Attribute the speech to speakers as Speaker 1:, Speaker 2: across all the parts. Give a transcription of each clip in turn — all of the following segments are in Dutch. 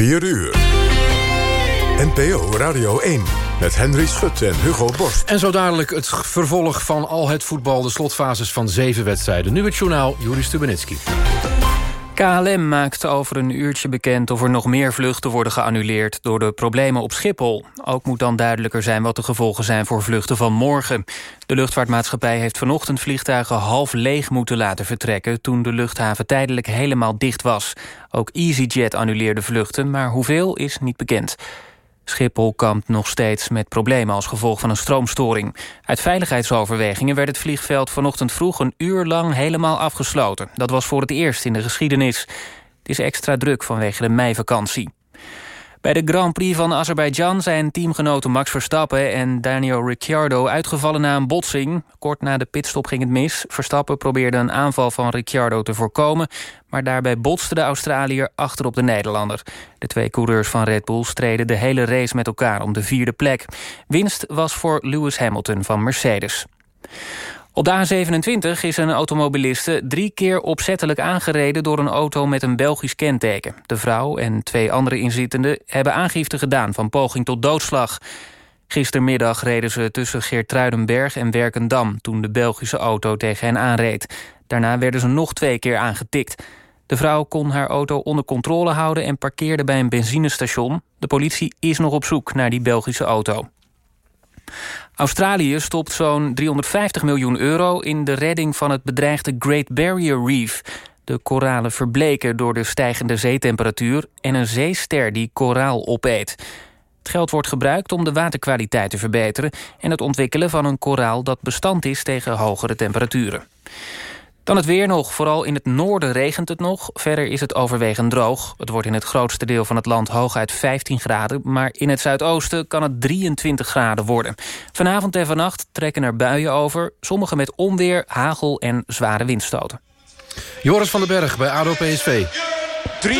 Speaker 1: 4 uur. NPO Radio 1 met Henry Schut en Hugo Borst.
Speaker 2: En zo dadelijk het vervolg van al het voetbal... de slotfases van zeven wedstrijden. Nu het journaal, Juri Stubenitski.
Speaker 3: KLM maakt over een uurtje bekend of er nog meer vluchten worden geannuleerd door de problemen op Schiphol. Ook moet dan duidelijker zijn wat de gevolgen zijn voor vluchten van morgen. De luchtvaartmaatschappij heeft vanochtend vliegtuigen half leeg moeten laten vertrekken toen de luchthaven tijdelijk helemaal dicht was. Ook EasyJet annuleerde vluchten, maar hoeveel is niet bekend. Schiphol kampt nog steeds met problemen als gevolg van een stroomstoring. Uit veiligheidsoverwegingen werd het vliegveld vanochtend vroeg een uur lang helemaal afgesloten. Dat was voor het eerst in de geschiedenis. Het is extra druk vanwege de meivakantie. Bij de Grand Prix van Azerbeidzjan zijn teamgenoten Max Verstappen en Daniel Ricciardo uitgevallen na een botsing. Kort na de pitstop ging het mis. Verstappen probeerde een aanval van Ricciardo te voorkomen, maar daarbij botste de Australiër achter op de Nederlander. De twee coureurs van Red Bull streden de hele race met elkaar om de vierde plek. Winst was voor Lewis Hamilton van Mercedes. Op de A27 is een automobiliste drie keer opzettelijk aangereden... door een auto met een Belgisch kenteken. De vrouw en twee andere inzittenden hebben aangifte gedaan... van poging tot doodslag. Gistermiddag reden ze tussen Geertruidenberg en Werkendam... toen de Belgische auto tegen hen aanreed. Daarna werden ze nog twee keer aangetikt. De vrouw kon haar auto onder controle houden... en parkeerde bij een benzinestation. De politie is nog op zoek naar die Belgische auto. Australië stopt zo'n 350 miljoen euro in de redding van het bedreigde Great Barrier Reef. De koralen verbleken door de stijgende zeetemperatuur en een zeester die koraal opeet. Het geld wordt gebruikt om de waterkwaliteit te verbeteren en het ontwikkelen van een koraal dat bestand is tegen hogere temperaturen. Dan het weer nog. Vooral in het noorden regent het nog. Verder is het overwegend droog. Het wordt in het grootste deel van het land hooguit 15 graden... maar in het zuidoosten kan het 23 graden worden. Vanavond en vannacht trekken er buien over. Sommige met onweer, hagel en zware windstoten.
Speaker 2: Joris van den Berg bij ADO PSV.
Speaker 4: 3-2,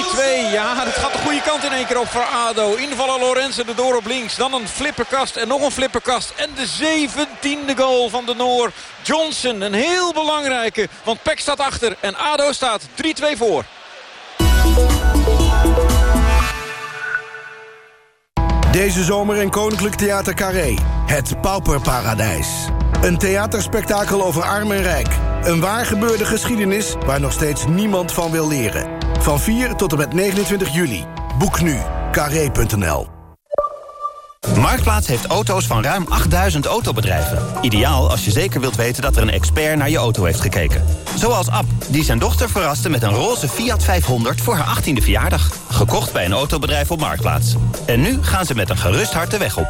Speaker 4: ja, het gaat de goede kant in één keer op voor ADO. Invallen Lorenzen de door op links. Dan een flipperkast en nog een flipperkast. En de zeventiende goal van de Noor. Johnson, een heel belangrijke. Want Peck staat achter en ADO staat 3-2 voor.
Speaker 5: Deze zomer in Koninklijk Theater Carré. Het Pauperparadijs. Een theaterspektakel over arm en rijk. Een waar gebeurde geschiedenis waar nog steeds niemand van wil leren. Van 4 tot en met 29 juli. Boek nu. Carré.nl
Speaker 6: Marktplaats heeft auto's van ruim 8000 autobedrijven. Ideaal als je zeker wilt weten dat er een expert naar je auto heeft gekeken. Zoals Ab, die zijn dochter verraste met een roze Fiat 500 voor haar 18e verjaardag. Gekocht bij een autobedrijf op Marktplaats. En nu gaan ze met een gerust hart de weg op.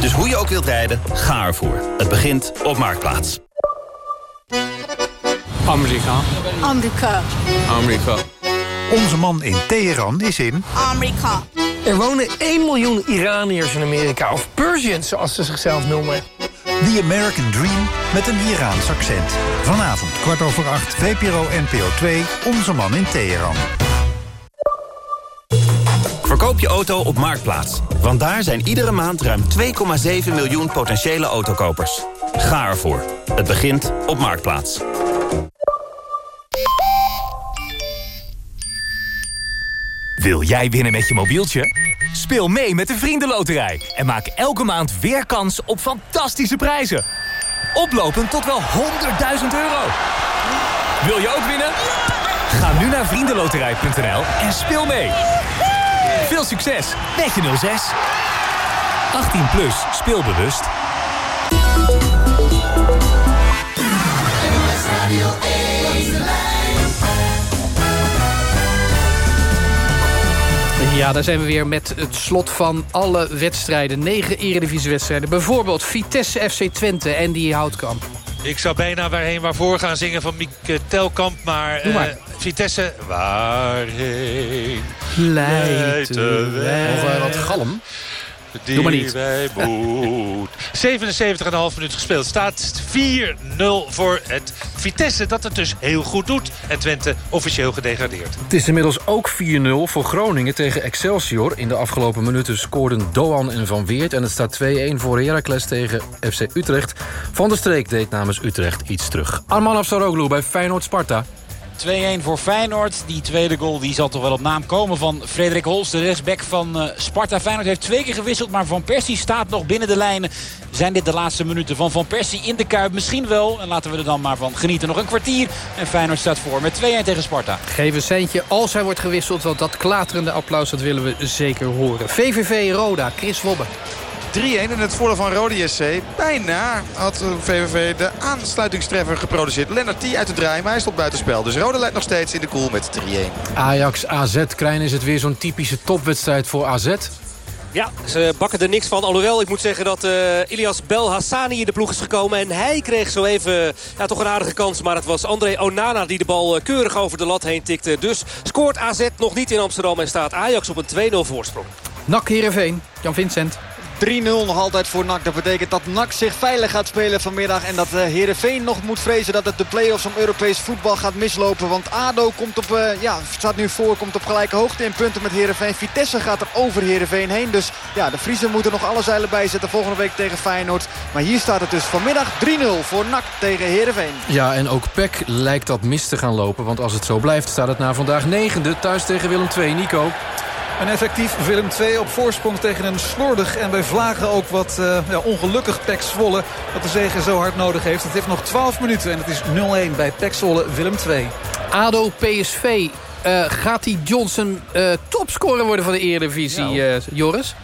Speaker 6: Dus hoe je ook wilt rijden, ga ervoor. Het begint op Marktplaats.
Speaker 7: Amerika.
Speaker 8: Amerika.
Speaker 7: Amerika.
Speaker 9: Onze man in Teheran is in...
Speaker 8: Amerika.
Speaker 10: Er wonen 1 miljoen Iraniërs in Amerika, of Persians zoals ze zichzelf noemen.
Speaker 9: The American Dream met een Iraans accent. Vanavond kwart over acht, VPRO NPO 2, Onze man in Teheran.
Speaker 6: Verkoop je auto op Marktplaats. Want daar zijn iedere maand ruim 2,7 miljoen potentiële autokopers. Ga ervoor. Het begint op Marktplaats.
Speaker 11: Wil jij winnen met je mobieltje? Speel mee met de Vriendenloterij en maak elke maand weer kans op fantastische prijzen. Oplopend tot wel 100.000 euro. Wil je ook winnen? Ga nu naar vriendenloterij.nl en speel mee. Veel succes met je 06. 18 plus, speelbewust.
Speaker 12: Ja, daar zijn we weer met het slot van alle wedstrijden. Negen eredivisiewedstrijden. Bijvoorbeeld Vitesse FC Twente en die Houtkamp.
Speaker 13: Ik zou bijna waarheen waarvoor gaan zingen van Mieke Telkamp. Maar,
Speaker 12: maar.
Speaker 13: eh, Vitesse, waarheen
Speaker 12: Leidt
Speaker 13: de weg?
Speaker 12: Of eh, wat galm.
Speaker 13: Die
Speaker 12: Doe maar niet.
Speaker 13: wij moet. 77,5 minuut gespeeld. Staat 4-0 voor het Vitesse. Dat het dus heel goed doet. En Twente officieel gedegradeerd.
Speaker 2: Het is inmiddels ook 4-0 voor Groningen tegen Excelsior. In de afgelopen minuten scoorden Doan en Van Weert... en het staat 2-1 voor Heracles tegen FC Utrecht. Van der Streek deed namens Utrecht iets terug. Arman Afsaroglu bij Feyenoord-Sparta.
Speaker 7: 2-1 voor Feyenoord. Die tweede goal die zal toch wel op naam komen van Frederik Holst. De rechtsback van uh, Sparta. Feyenoord heeft twee keer gewisseld. Maar Van Persie staat nog binnen de lijnen. Zijn dit de laatste minuten van Van Persie in de Kuip? Misschien wel. En laten we er dan maar van genieten. Nog een kwartier. En Feyenoord staat voor met 2-1 tegen Sparta.
Speaker 12: Geef een centje als hij wordt gewisseld. Want dat klaterende applaus dat willen we zeker horen. VVV Roda, Chris Wobbe.
Speaker 8: 3-1 in het voordeel van Rode SC. Bijna had VVV de aansluitingstreffer geproduceerd. Lennart T uit de draai, maar hij stond buitenspel. Dus Rode leidt nog steeds in de koel met 3-1.
Speaker 2: Ajax AZ, Krijn, is het weer zo'n typische topwedstrijd voor AZ?
Speaker 14: Ja, ze bakken er niks van. Alhoewel, ik moet zeggen dat uh, Ilias Belhassani in de ploeg is gekomen. En hij kreeg zo even ja, toch een aardige kans. Maar het was André Onana die de bal uh, keurig over de lat heen tikte. Dus scoort AZ nog niet in Amsterdam en staat Ajax op een 2-0 voorsprong.
Speaker 12: Nak Heerenveen, Jan Vincent.
Speaker 15: 3-0 nog altijd voor NAC. Dat betekent dat NAC zich veilig gaat spelen vanmiddag. En dat uh, Heerenveen nog moet vrezen dat het de play-offs om Europees voetbal gaat mislopen. Want ADO komt op, uh, ja, staat nu voor, komt op gelijke hoogte in punten met Heerenveen. Vitesse gaat er over Heerenveen heen. Dus ja, de Friesen moeten nog alle zeilen bijzetten volgende week tegen Feyenoord. Maar hier staat het dus vanmiddag 3-0 voor NAC tegen Heerenveen.
Speaker 2: Ja, en ook PEC lijkt dat mis te gaan lopen. Want als het zo blijft staat het na vandaag negende. Thuis tegen Willem II. Nico.
Speaker 16: Een effectief Willem 2 op voorsprong tegen een slordig en bij Vlagen ook wat uh, ja, ongelukkig Pek Zwolle. Dat de zegen zo hard nodig heeft. Het heeft nog 12 minuten en het is 0-1 bij Pek Zwolle Willem 2.
Speaker 12: ADO PSV. Uh, gaat die Johnson uh, topscorer worden van de Eredivisie, nou. Joris?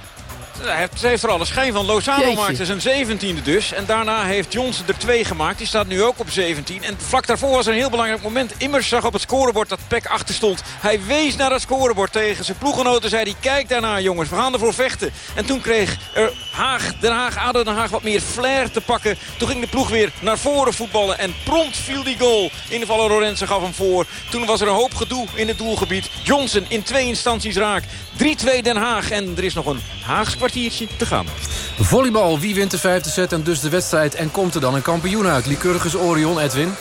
Speaker 4: Hij heeft er alles schijn van. Lozano maakte zijn 17e dus. En daarna heeft Johnson er twee gemaakt. Die staat nu ook op 17. En vlak daarvoor was er een heel belangrijk moment. Immers zag op het scorebord dat Peck achter stond. Hij wees naar het scorebord tegen zijn ploeggenoten. Zei hij, kijk daarna jongens, we gaan ervoor vechten. En toen kreeg er Haag, Den Haag, ADO Den Haag wat meer flair te pakken. Toen ging de ploeg weer naar voren voetballen. En prompt viel die goal. Invallen Lorenzen gaf hem voor. Toen was er een hoop gedoe in het doelgebied. Johnson in twee instanties raak. 3-2 Den Haag. En er is nog een Haags kwartiertje te gaan.
Speaker 2: Volleybal, wie wint de vijfde set en dus de wedstrijd... en komt er dan een kampioen uit? Lycurgus Orion, Edwin?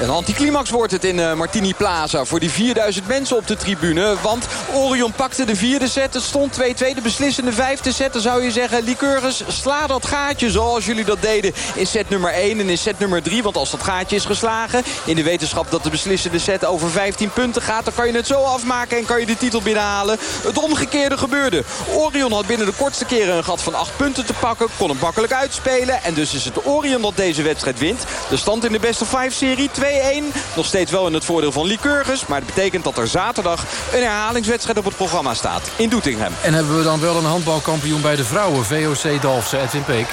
Speaker 17: Een anticlimax wordt het in uh, Martini Plaza voor die 4000 mensen op de tribune. Want Orion pakte de vierde set. Het stond 2-2. De beslissende vijfde set. Dan zou je zeggen, Lycurgus, sla dat gaatje zoals jullie dat deden in set nummer 1 en in set nummer 3. Want als dat gaatje is geslagen, in de wetenschap dat de beslissende set over 15 punten gaat... dan kan je het zo afmaken en kan je de titel binnenhalen. Het omgekeerde gebeurde. Orion had binnen de kortste keren een gat van 8 punten te pakken. Kon hem makkelijk uitspelen. En dus is het Orion dat deze wedstrijd wint. De stand in de best of 5 serie 2-1. Nog steeds wel in het voordeel van Lycurgus. Maar het betekent dat er zaterdag een herhalingswedstrijd op het programma staat. In Doetinchem.
Speaker 2: En hebben we dan wel een handbalkampioen bij de vrouwen. VOC Dalfsen, Edwin Peek.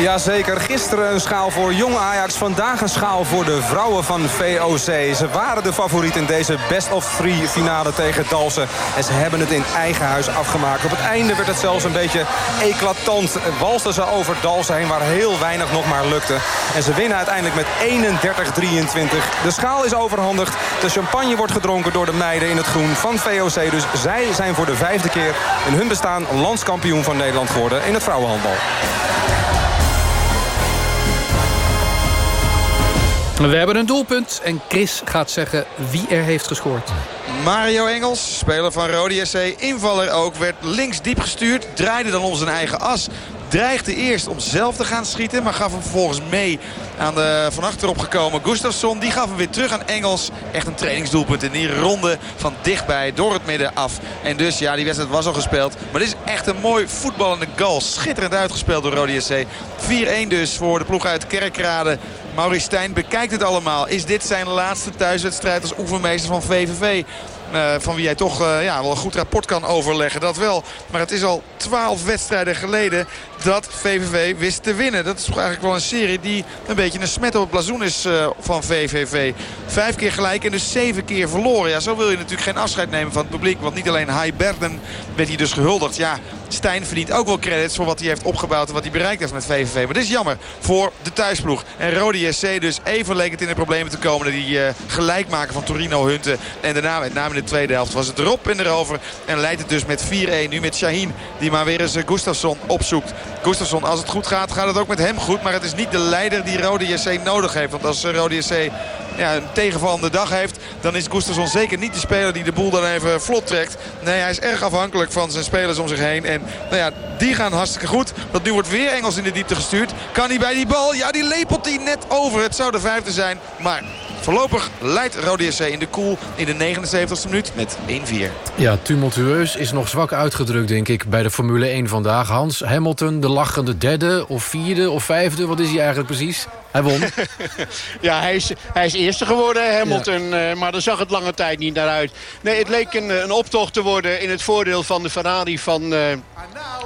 Speaker 18: Jazeker, gisteren een schaal voor jonge Ajax. Vandaag een schaal voor de vrouwen van VOC. Ze waren de favoriet in deze best of three finale tegen Dalsen. En ze hebben het in eigen huis afgemaakt. Op het einde werd het zelfs een beetje eclatant. Walsten ze over Dalsen heen waar heel weinig nog maar lukte. En ze winnen uiteindelijk met 31-23. De schaal is overhandigd. De champagne wordt gedronken door de meiden in het groen van VOC. Dus zij zijn voor de vijfde keer in hun bestaan landskampioen van Nederland geworden in het vrouwenhandbal.
Speaker 12: We hebben een doelpunt en Chris gaat zeggen wie er heeft gescoord.
Speaker 8: Mario Engels, speler van Rode SC, invaller ook, werd links diep gestuurd. Draaide dan om zijn eigen as. Dreigde eerst om zelf te gaan schieten, maar gaf hem vervolgens mee aan de van achterop gekomen Gustafsson. Die gaf hem weer terug aan Engels. Echt een trainingsdoelpunt in die ronde van dichtbij door het midden af. En dus, ja, die wedstrijd was al gespeeld. Maar dit is echt een mooi voetballende goal. Schitterend uitgespeeld door Rode SC. 4-1 dus voor de ploeg uit Kerkrade. Maurice Stijn bekijkt het allemaal. Is dit zijn laatste thuiswedstrijd als oefenmeester van VVV? Uh, van wie hij toch uh, ja, wel een goed rapport kan overleggen. Dat wel. Maar het is al twaalf wedstrijden geleden dat VVV wist te winnen. Dat is eigenlijk wel een serie die een beetje een smet op het blazoen is uh, van VVV. Vijf keer gelijk en dus zeven keer verloren. Ja, zo wil je natuurlijk geen afscheid nemen van het publiek. Want niet alleen Hai Berden werd hij dus gehuldigd. Ja, Stijn verdient ook wel credits voor wat hij heeft opgebouwd en wat hij bereikt heeft met VVV. Maar dit is jammer voor de thuisploeg. En Rode SC dus even leek het in de problemen te komen. Die uh, gelijk maken van Torino Hunten. En daarna met name in de tweede helft was het erop en erover. En leidt het dus met 4-1. Nu met Shaheen die maar weer eens Gustafsson opzoekt. Gustafsson, als het goed gaat, gaat het ook met hem goed. Maar het is niet de leider die Rode JC nodig heeft. Want als Rode JC ja, een tegenvallende dag heeft... dan is Gustafsson zeker niet de speler die de boel dan even vlot trekt. Nee, hij is erg afhankelijk van zijn spelers om zich heen. En nou ja, die gaan hartstikke goed. Want nu wordt weer Engels in de diepte gestuurd. Kan hij bij die bal? Ja, die lepelt hij net over. Het zou de vijfde zijn, maar Voorlopig leidt Rode SC in de koel in de 79e minuut met 1-4.
Speaker 2: Ja, tumultueus is nog zwak uitgedrukt, denk ik, bij de Formule 1 vandaag. Hans Hamilton, de lachende derde of vierde of vijfde, wat is hij eigenlijk precies? Hij won.
Speaker 19: ja, hij is, hij is eerste geworden, Hamilton. Ja. Uh, maar daar zag het lange tijd niet naar uit. Nee, het leek een, een optocht te worden in het voordeel van de Ferrari van, uh,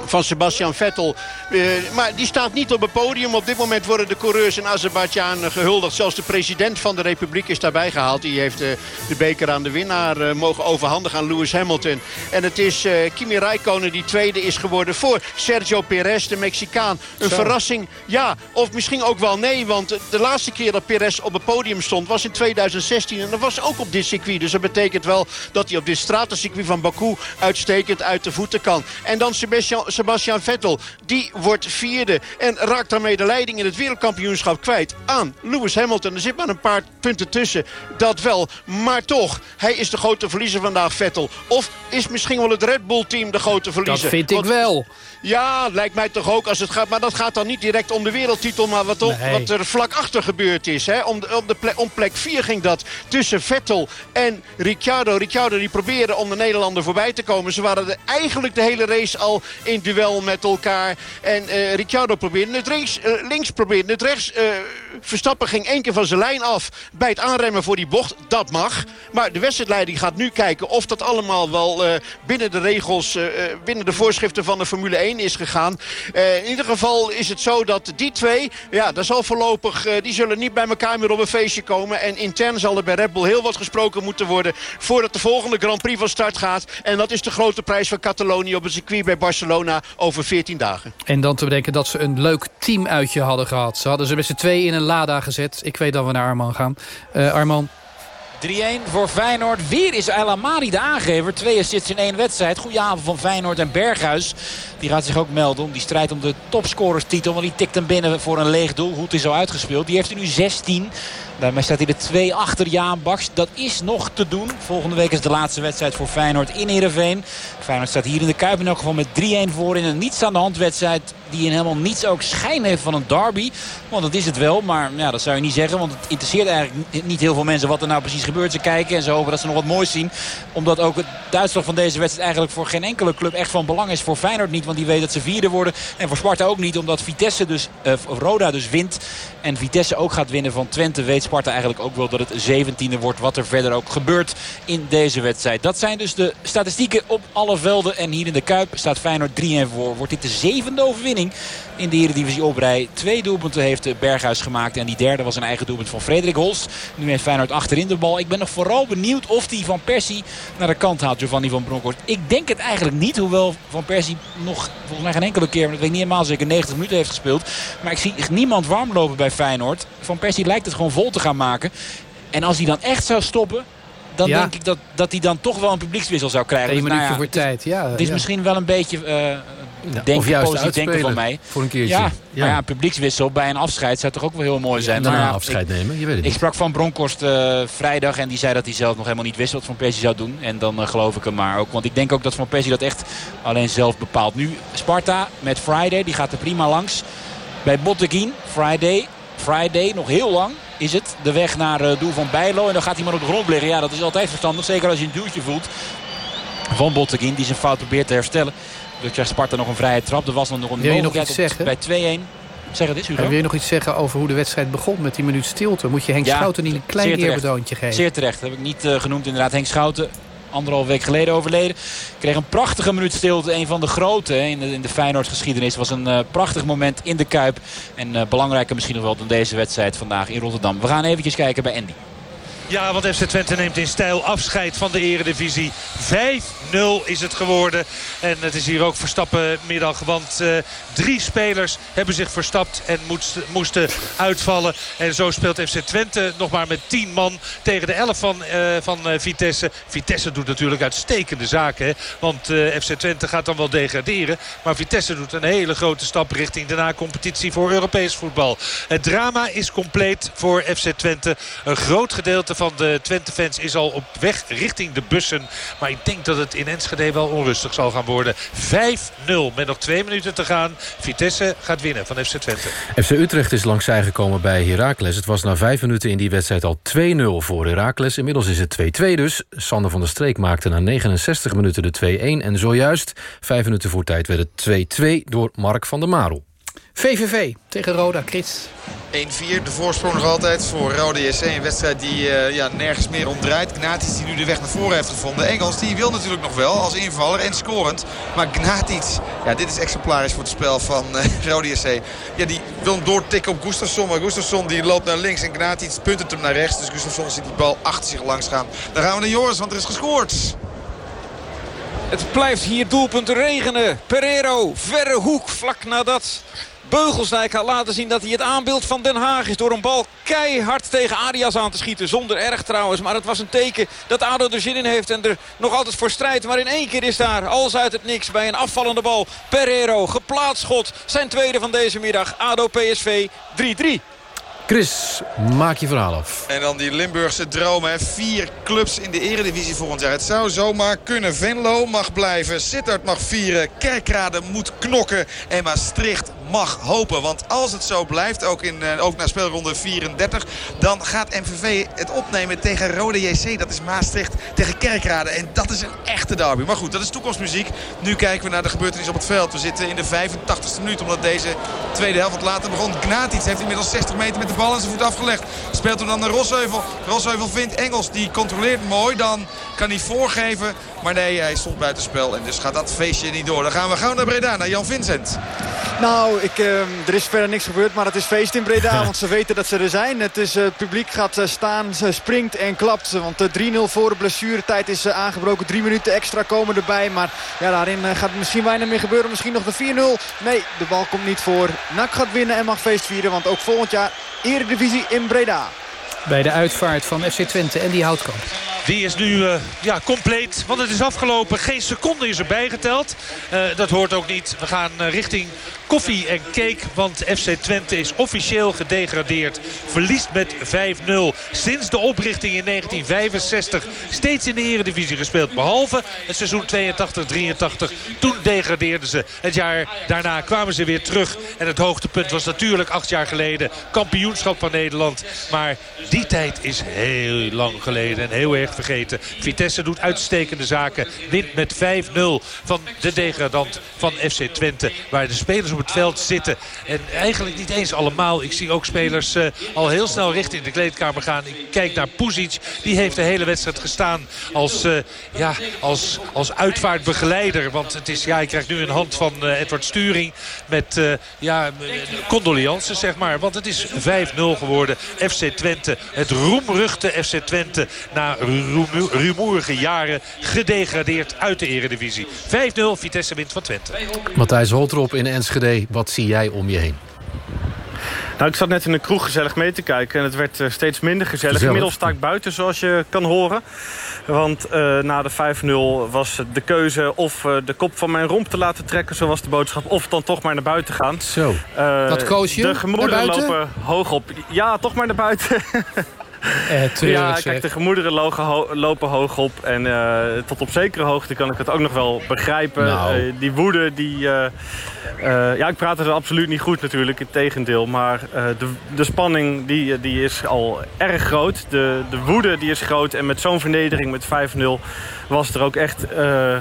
Speaker 19: van Sebastian Vettel. Uh, maar die staat niet op het podium. Op dit moment worden de coureurs in Azerbeidzjan gehuldigd. Zelfs de president van de republiek is daarbij gehaald. Die heeft de beker aan de winnaar mogen overhandigen aan Lewis Hamilton. En het is Kimi Räikkönen die tweede is geworden voor Sergio Perez, de Mexicaan. Een Zo. verrassing, ja, of misschien ook wel nee. Want de laatste keer dat Perez op het podium stond was in 2016. En dat was ook op dit circuit. Dus dat betekent wel dat hij op dit stratencircuit van Baku uitstekend uit de voeten kan. En dan Sebastian, Sebastian Vettel. Die wordt vierde en raakt daarmee de leiding in het wereldkampioenschap kwijt aan Lewis Hamilton. Er zit maar een paar punten tussen. Dat wel. Maar toch, hij is de grote verliezer vandaag, Vettel. Of is misschien wel het Red Bull team de grote verliezer?
Speaker 12: Dat vind ik Want, wel.
Speaker 19: Ja, lijkt mij toch ook als het gaat. Maar dat gaat dan niet direct om de wereldtitel. Maar wat, op, nee. wat er vlak achter gebeurd is. Hè? Om, de, de plek, plek 4 ging dat tussen Vettel en Ricciardo. Ricciardo die probeerde om de Nederlander voorbij te komen. Ze waren eigenlijk de hele race al in duel met elkaar. En uh, Ricciardo probeerde het links, uh, links probeerde het rechts. Uh, Verstappen ging één keer van zijn lijn af bij het aanremmen voor die bocht. Dat mag. Maar de wedstrijdleiding gaat nu kijken of dat allemaal wel binnen de regels, binnen de voorschriften van de Formule 1 is gegaan. in ieder geval is het zo dat die twee, ja, daar zal voorlopig, die zullen niet bij elkaar meer op een feestje komen. En intern zal er bij Red Bull heel wat gesproken moeten worden voordat de volgende Grand Prix van start gaat. En dat is de grote prijs van Catalonië op het circuit bij Barcelona over 14 dagen.
Speaker 12: En dan te bedenken dat ze een leuk teamuitje hadden gehad. Ze hadden ze met z'n twee in een Lada gezet. Ik weet dat we naar Arman gaan. Uh, Arman,
Speaker 7: 3-1 voor Feyenoord. Weer is El Amari de aangever. Twee assists in één wedstrijd. Goeie avond van Feyenoord en Berghuis. Die gaat zich ook melden om die strijd om de topscorerstitel. Want die tikt hem binnen voor een leeg doel. Goed is zo uitgespeeld. Die heeft er nu 16. Daarmee staat hij de 2 achter Jaan Baks. Dat is nog te doen. Volgende week is de laatste wedstrijd voor Feyenoord in Heerenveen. Feyenoord staat hier in de Kuip in elk geval met 3-1 voor. In een niets aan de hand wedstrijd die in helemaal niets ook schijn heeft van een derby. Want dat is het wel. Maar ja, dat zou je niet zeggen. Want het interesseert eigenlijk niet heel veel mensen wat er nou precies gebeurt. Ze kijken en ze hopen dat ze nog wat moois zien. Omdat ook het Duitsland van deze wedstrijd eigenlijk voor geen enkele club echt van belang is. Voor Feyenoord niet, want die weet dat ze vierde worden. En voor Sparta ook niet, omdat Vitesse dus, uh, Roda dus wint. En Vitesse ook gaat winnen van Twente. Weet Sparta eigenlijk ook wel dat het 17e wordt. Wat er verder ook gebeurt in deze wedstrijd. Dat zijn dus de statistieken op alle velden. En hier in de Kuip staat Feyenoord 3 voor. Wordt dit de zevende overwinning in de Eredivisie op rij. Twee doelpunten heeft Berghuis gemaakt. En die derde was een eigen doelpunt van Frederik Holst. Nu heeft Feyenoord achterin de bal. Ik ben nog vooral benieuwd of die Van Persie naar de kant haalt. Giovanni van Bronckhorst. Ik denk het eigenlijk niet. Hoewel Van Persie nog volgens mij geen enkele keer. Maar ik weet niet helemaal zeker 90 minuten heeft gespeeld. Maar ik zie niemand warm lopen bij Feyenoord. Van Persie lijkt het gewoon vol te gaan maken. En als hij dan echt zou stoppen dan ja. denk ik dat, dat hij dan toch wel een publiekswissel zou krijgen.
Speaker 12: Twee
Speaker 7: dus,
Speaker 12: nou ja, voor tijd, ja.
Speaker 7: Het is
Speaker 12: ja.
Speaker 7: misschien wel een beetje uh, denken,
Speaker 2: of juist
Speaker 7: positief denken van mij.
Speaker 2: Voor een keertje.
Speaker 7: Ja, ja. Maar ja, publiekswissel bij een afscheid zou toch ook wel heel mooi zijn.
Speaker 2: daarna
Speaker 7: maar,
Speaker 2: afscheid
Speaker 7: ik,
Speaker 2: nemen, je weet het
Speaker 7: Ik sprak van Bronkhorst uh, vrijdag en die zei dat hij zelf nog helemaal niet wist wat Van Persie zou doen. En dan uh, geloof ik hem maar ook. Want ik denk ook dat Van Persie dat echt alleen zelf bepaalt. Nu Sparta met Friday, die gaat er prima langs. Bij Botteguin, Friday, Friday nog heel lang is het. De weg naar het doel van Bijlo. En dan gaat hij maar op de grond liggen. Ja, dat is altijd verstandig. Zeker als je een duwtje voelt. Van Botteguin die zijn fout probeert te herstellen. Dus krijgt Sparta nog een vrije trap. Er was nog een
Speaker 12: Wil je nog
Speaker 7: mogelijkheid
Speaker 12: iets zeggen?
Speaker 7: bij 2-1. Zeg het eens, Hugo.
Speaker 12: En wil je nog iets zeggen over hoe de wedstrijd begon met die minuut stilte? Moet je Henk
Speaker 7: Ja,
Speaker 12: Schouten niet een klein eerbedoontje geven?
Speaker 7: Zeer terecht. Dat heb ik niet uh, genoemd inderdaad. Henk Schouten, anderhalf week geleden overleden. Kreeg een prachtige minuut stilte. Een van de grote in de, in de Feyenoord geschiedenis. was een uh, prachtig moment in de Kuip. En uh, belangrijker misschien nog wel dan deze wedstrijd vandaag in Rotterdam. We gaan eventjes kijken bij Andy.
Speaker 13: Ja, want FC Twente neemt in stijl afscheid van de eredivisie. 5-0 is het geworden. En het is hier ook Verstappen-middag. Want uh, drie spelers hebben zich verstapt en moesten, moesten uitvallen. En zo speelt FC Twente nog maar met 10 man tegen de 11 van, uh, van uh, Vitesse. Vitesse doet natuurlijk uitstekende zaken. Want FC Twente gaat dan wel degraderen. Maar Vitesse doet een hele grote stap richting de na-competitie voor Europees voetbal. Het drama is compleet voor FC Twente. Een groot gedeelte van de Twente-fans is al op weg richting de bussen. Maar ik denk dat het in Enschede wel onrustig zal gaan worden. 5-0 met nog twee minuten te gaan. Vitesse gaat winnen van FC Twente.
Speaker 2: FC Utrecht is langs zij gekomen bij Heracles. Het was na vijf minuten in die wedstrijd al 2-0 voor Heracles. Inmiddels is het 2-2 dus. Sander van der Streek maakte na 69 minuten de 2-1. En zojuist, vijf minuten voor tijd, werd het 2-2 door Mark van der Marel.
Speaker 12: VVV tegen Roda, Chris.
Speaker 8: 1-4, de voorsprong nog altijd voor Rode JC. Een wedstrijd die uh, ja, nergens meer om draait. Gnatic die nu de weg naar voren heeft gevonden. Engels die wil natuurlijk nog wel als invaller en scorend. Maar Gnatic, ja, dit is exemplarisch voor het spel van uh, Rode JC. Ja, die wil hem doortikken op Gustafsson. Maar Gustafsson die loopt naar links en Gnatic punt hem naar rechts. Dus Gustafsson ziet die bal achter zich langs gaan. Dan gaan we naar Joris, want er is gescoord.
Speaker 4: Het blijft hier doelpunten regenen. Pereiro, verre hoek, vlak nadat Beugelsdijk gaat laten zien dat hij het aanbeeld van Den Haag is... door een bal keihard tegen Arias aan te schieten. Zonder erg trouwens, maar het was een teken dat ADO er zin in heeft... en er nog altijd voor strijdt. Maar in één keer is daar, als uit het niks, bij een afvallende bal... Pereiro, geplaatst schot, zijn tweede van deze middag. ADO PSV 3-3.
Speaker 2: Chris, maak je verhaal af.
Speaker 8: En dan die Limburgse dromen. Vier clubs in de eredivisie volgend jaar. Het zou zomaar kunnen. Venlo mag blijven. Sittard mag vieren. Kerkrade moet knokken. En Maastricht mag hopen. Want als het zo blijft, ook, in, uh, ook naar speelronde 34... dan gaat MVV het opnemen tegen Rode JC. Dat is Maastricht tegen Kerkrade. En dat is een echte derby. Maar goed, dat is toekomstmuziek. Nu kijken we naar de gebeurtenissen op het veld. We zitten in de 85ste minuut. Omdat deze tweede helft wat later begon. Gnatic heeft inmiddels 60 meter met de bal aan zijn voet afgelegd. Speelt hem dan naar Rosheuvel. Rosheuvel vindt Engels. Die controleert mooi. Dan kan hij voorgeven. Maar nee, hij stond buitenspel. En dus gaat dat feestje niet door. Dan gaan we gauw naar Breda, naar Jan Vincent.
Speaker 15: Nou, ik, uh, er is verder niks gebeurd. Maar het is feest in Breda. Want ze weten dat ze er zijn. Het, is, uh, publiek gaat uh, staan, springt en klapt. Want 3-0 voor de blessuretijd is aangebroken. Drie minuten extra komen erbij. Maar ja, daarin gaat misschien weinig meer gebeuren. Misschien nog de 4-0. Nee, de bal komt niet voor. NAC gaat winnen en mag feest vieren. Want ook volgend jaar Eredivisie in Breda.
Speaker 12: Bij de uitvaart van FC Twente en die houtkamp.
Speaker 13: Die is nu uh, ja, compleet, want het is afgelopen. Geen seconde is erbij geteld. Uh, dat hoort ook niet. We gaan uh, richting koffie en cake. Want FC Twente is officieel gedegradeerd. Verliest met 5-0. Sinds de oprichting in 1965 steeds in de eredivisie gespeeld. Behalve het seizoen 82-83. Toen degradeerden ze. Het jaar daarna kwamen ze weer terug. En het hoogtepunt was natuurlijk acht jaar geleden. Kampioenschap van Nederland. Maar die tijd is heel lang geleden. En heel erg vergeten. Vitesse doet uitstekende zaken. Wint met 5-0 van de degradant van FC Twente. Waar de spelers op het veld zitten. En eigenlijk niet eens allemaal. Ik zie ook spelers uh, al heel snel richting de kleedkamer gaan. Ik kijk naar Puzic. Die heeft de hele wedstrijd gestaan als, uh, ja, als, als uitvaartbegeleider. Want het is, ja, hij krijgt nu een hand van uh, Edward Sturing. Met ja, condolences, zeg maar. Want het is 5-0 geworden. FC Twente, het roemruchte FC Twente... na rumoerige jaren gedegradeerd uit de eredivisie. 5-0, Vitesse wint van Twente.
Speaker 2: Matthijs Holtrop in Enschede, wat zie jij om je heen?
Speaker 20: Nou, ik zat net in de kroeg gezellig mee te kijken en het werd uh, steeds minder gezellig. gezellig. Inmiddels sta ik buiten, zoals je kan horen. Want uh, na de 5-0 was de keuze of uh, de kop van mijn romp te laten trekken, zoals de boodschap, of dan toch maar naar buiten gaan.
Speaker 12: Zo. Wat koos je?
Speaker 20: De gemoederen lopen hoog op. Ja, toch maar naar buiten.
Speaker 12: Eh,
Speaker 20: ja, kijk, de gemoederen lopen hoog op. En uh, tot op zekere hoogte kan ik het ook nog wel begrijpen.
Speaker 2: Nou.
Speaker 20: Uh, die woede, die... ja, ik praat er absoluut niet goed natuurlijk, het tegendeel. Maar de, de spanning, die, die is al erg groot. De, de woede, die is groot. En met zo'n vernedering, met 5-0, was er ook echt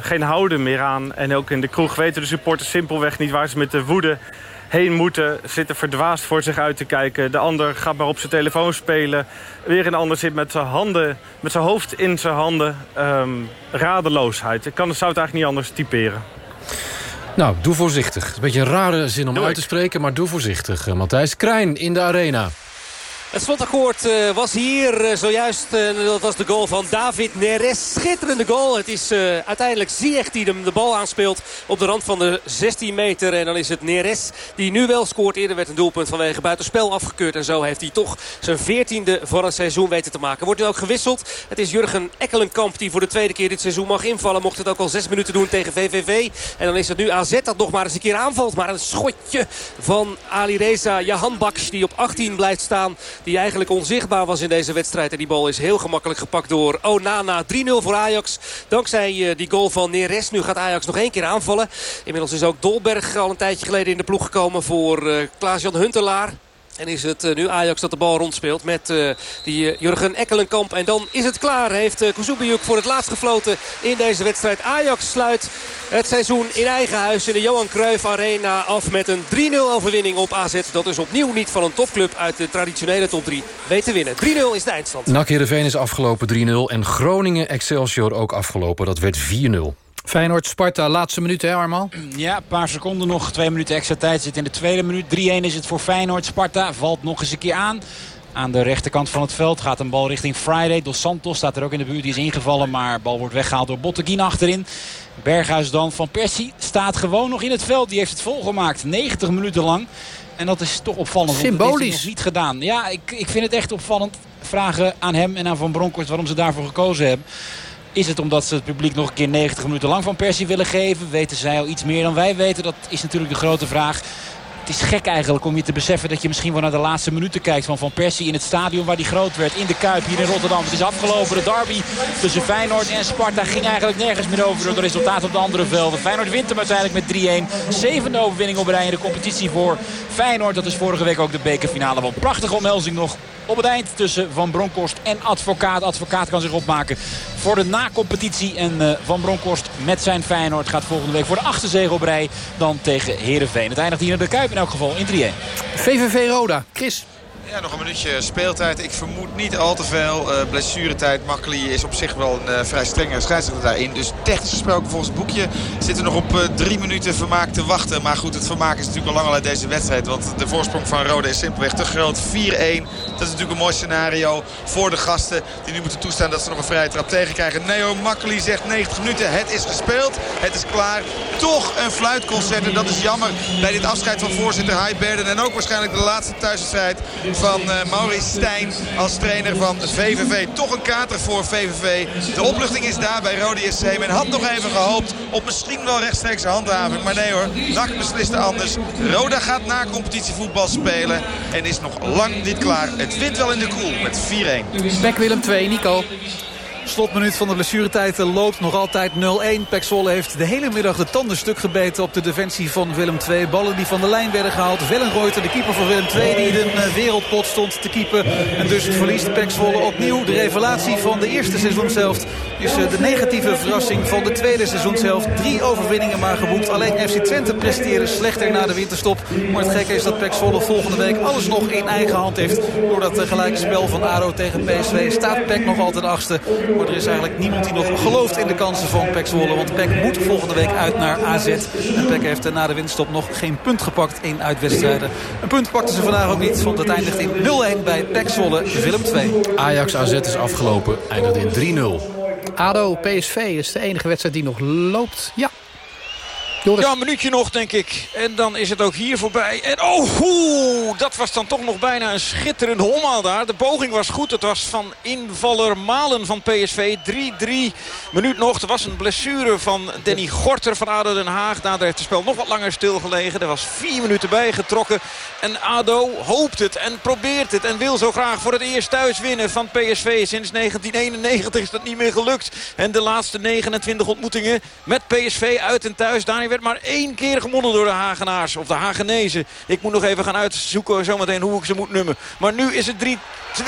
Speaker 20: geen houden meer aan. En ook in de kroeg weten de supporters simpelweg niet waar ze met de woede heen moeten. Zitten verdwaasd voor zich uit te kijken. De ander gaat maar op zijn telefoon spelen. Weer een ander zit met zijn handen, met zijn hoofd in zijn handen. Um, radeloosheid. Ik kan het, zou het eigenlijk niet anders typeren.
Speaker 2: Nou, doe voorzichtig. Een beetje een rare zin om doe uit te spreken, maar doe voorzichtig. Uh, Matthijs Krijn in de arena.
Speaker 14: Het slotakkoord uh, was hier uh, zojuist. Uh, dat was de goal van David Neres. Schitterende goal. Het is uiteindelijk Ziyech die hem de bal aanspeelt op de rand van de 16 meter. En dan is het Neres die nu wel scoort. Eerder werd een doelpunt vanwege buitenspel afgekeurd. En zo heeft hij toch zijn 14e voor een seizoen weten te maken. Wordt nu ook gewisseld. Het is Jurgen Ekkelenkamp die voor de tweede keer dit seizoen mag invallen. Mocht het ook al zes minuten doen tegen VVV. En dan is het nu AZ dat nog maar eens een keer aanvalt. Maar een schotje van Ali Reza Jahan Baks die op 18 blijft staan Die eigenlijk onzichtbaar was in deze wedstrijd. En die bal is heel gemakkelijk gepakt door Onana. 3-0 voor Ajax. Dankzij die goal van Neres. Nu gaat Ajax nog één keer aanvallen. Inmiddels is ook Dolberg al een tijdje geleden in de ploeg gekomen voor Klaas-Jan Huntelaar. En is het eh, nu Ajax dat de bal rondspeelt met uh, die uh, Jurgen Ekkelenkamp. En dan is het klaar. Heeft uh, voor het laatst gefloten in deze wedstrijd. Ajax sluit het seizoen in eigen huis in de Johan Cruijff Arena af met een 3-0 overwinning op AZ. Dat is opnieuw niet van een topclub uit de traditionele top 3 weet te winnen. 3-0 is de eindstand.
Speaker 2: NAC Heerenveen is afgelopen 3-0 en Groningen Excelsior ook afgelopen. Dat werd 4-0.
Speaker 12: Feyenoord-Sparta, laatste minuut hè Arman?
Speaker 7: Ja, een paar seconden nog. Twee minuten extra tijd zit in de tweede minuut. 3-1 is het voor Feyenoord. Sparta valt nog eens een keer aan. Aan de rechterkant van het veld gaat een bal richting Friday. Dos Santos staat er ook in de buurt. Die is ingevallen, maar bal wordt weggehaald door Botteguin achterin. Berghuis dan van Persie staat gewoon nog in het veld. Die heeft het volgemaakt. 90 minuten lang. En dat is toch opvallend.
Speaker 12: Symbolisch.
Speaker 7: Nog niet gedaan. Ja, ik, ik vind het echt opvallend. Vragen aan hem en aan Van Bronckhorst waarom ze daarvoor gekozen hebben. Is het omdat ze het publiek nog een keer 90 minuten lang van Persie willen geven? Weten zij al iets meer dan wij weten? Dat is natuurlijk de grote vraag. Het is gek eigenlijk om je te beseffen dat je misschien wel naar de laatste minuten kijkt van Van Persie in het stadion waar die groot werd. In de Kuip hier in Rotterdam. Het is afgelopen. De derby tussen Feyenoord en Sparta ging eigenlijk nergens meer over door de resultaat op de andere velden. Feyenoord wint hem uiteindelijk met 3-1. Zevende overwinning op rij in de competitie voor Feyenoord. Dat is vorige week ook de bekerfinale. Wat prachtige omhelzing nog op het eind tussen Van Bronckhorst en Advocaat. Advocaat kan zich opmaken voor de na-competitie. En uh, Van Bronckhorst met zijn Feyenoord gaat volgende week voor de achtste op rij dan tegen Heerenveen. Het eindigt hier in de Kuip in elk geval in 3-1.
Speaker 12: VVV Roda, Chris.
Speaker 8: Ja, nog een minuutje speeltijd. Ik vermoed niet al te veel uh, blessuretijd. Makkeli is op zich wel een uh, vrij strenge scheidsrechter daarin. Dus technisch gesproken volgens het boekje zitten nog op uh, drie minuten vermaak te wachten. Maar goed, het vermaak is natuurlijk al lang uit deze wedstrijd. Want de voorsprong van Rode is simpelweg te groot. 4-1. Dat is natuurlijk een mooi scenario voor de gasten. Die nu moeten toestaan dat ze nog een vrije trap tegenkrijgen. Neo Makkeli zegt 90 minuten. Het is gespeeld. Het is klaar. Toch een fluitconcert. En dat is jammer bij dit afscheid van voorzitter Heiberden. En ook waarschijnlijk de laatste thuiswedstrijd van uh, Maurice Stijn als trainer van VVV. Toch een kater voor VVV. De opluchting is daar bij Rode SC. Men had nog even gehoopt op misschien wel rechtstreeks handhaving. Maar nee hoor, NAC besliste anders. Roda gaat na competitievoetbal spelen en is nog lang niet klaar. Het wint wel in de koel met 4-1.
Speaker 12: Beck Willem 2, Nico.
Speaker 16: Slotminuut van de blessuretijd loopt nog altijd 0-1. Pek Zwolle heeft de hele middag de tanden stuk gebeten op de defensie van Willem II. Ballen die van de lijn werden gehaald. Wellenreuter, de keeper van Willem II, die in een wereldpot stond te keeper. En dus verliest Pek Zwolle opnieuw. De revelatie van de eerste seizoenshelft is de negatieve verrassing van de tweede seizoenshelft. Drie overwinningen maar geboekt. Alleen FC Twente presteerde slechter na de winterstop. Maar het gekke is dat Pek Zwolle volgende week alles nog in eigen hand heeft. Door dat gelijke spel van ADO tegen PSV staat Pek nog altijd achtste. Maar er is eigenlijk niemand die nog gelooft in de kansen van Pek Zwolle. Want Pek moet volgende week uit naar AZ. En Pek heeft na de winststop nog geen punt gepakt in uitwedstrijden. Een punt pakten ze vandaag ook niet. Want het eindigt in 0-1 bij Pek Zwolle, Willem 2.
Speaker 2: Ajax AZ is afgelopen. Eindigt in 3-0.
Speaker 12: ADO PSV is de enige wedstrijd die nog loopt. Ja,
Speaker 4: Ja, een minuutje nog, denk ik. En dan is het ook hier voorbij. En oh, oe, dat was dan toch nog bijna een schitterende hommaal daar. De poging was goed. Het was van invaller Malen van PSV. 3-3 minuut nog. Er was een blessure van Danny Gorter van ADO Den Haag. Daardoor heeft het spel nog wat langer stilgelegen. Er was vier minuten bijgetrokken. En ADO hoopt het en probeert het. En wil zo graag voor het eerst thuis winnen van PSV. Sinds 1991 is dat niet meer gelukt. En de laatste 29 ontmoetingen met PSV uit en thuis. Daarin werd maar één keer gewonnen door de Hagenaars. Of de Hagenezen. Ik moet nog even gaan uitzoeken zometeen hoe ik ze moet nummen. Maar nu is het 3-2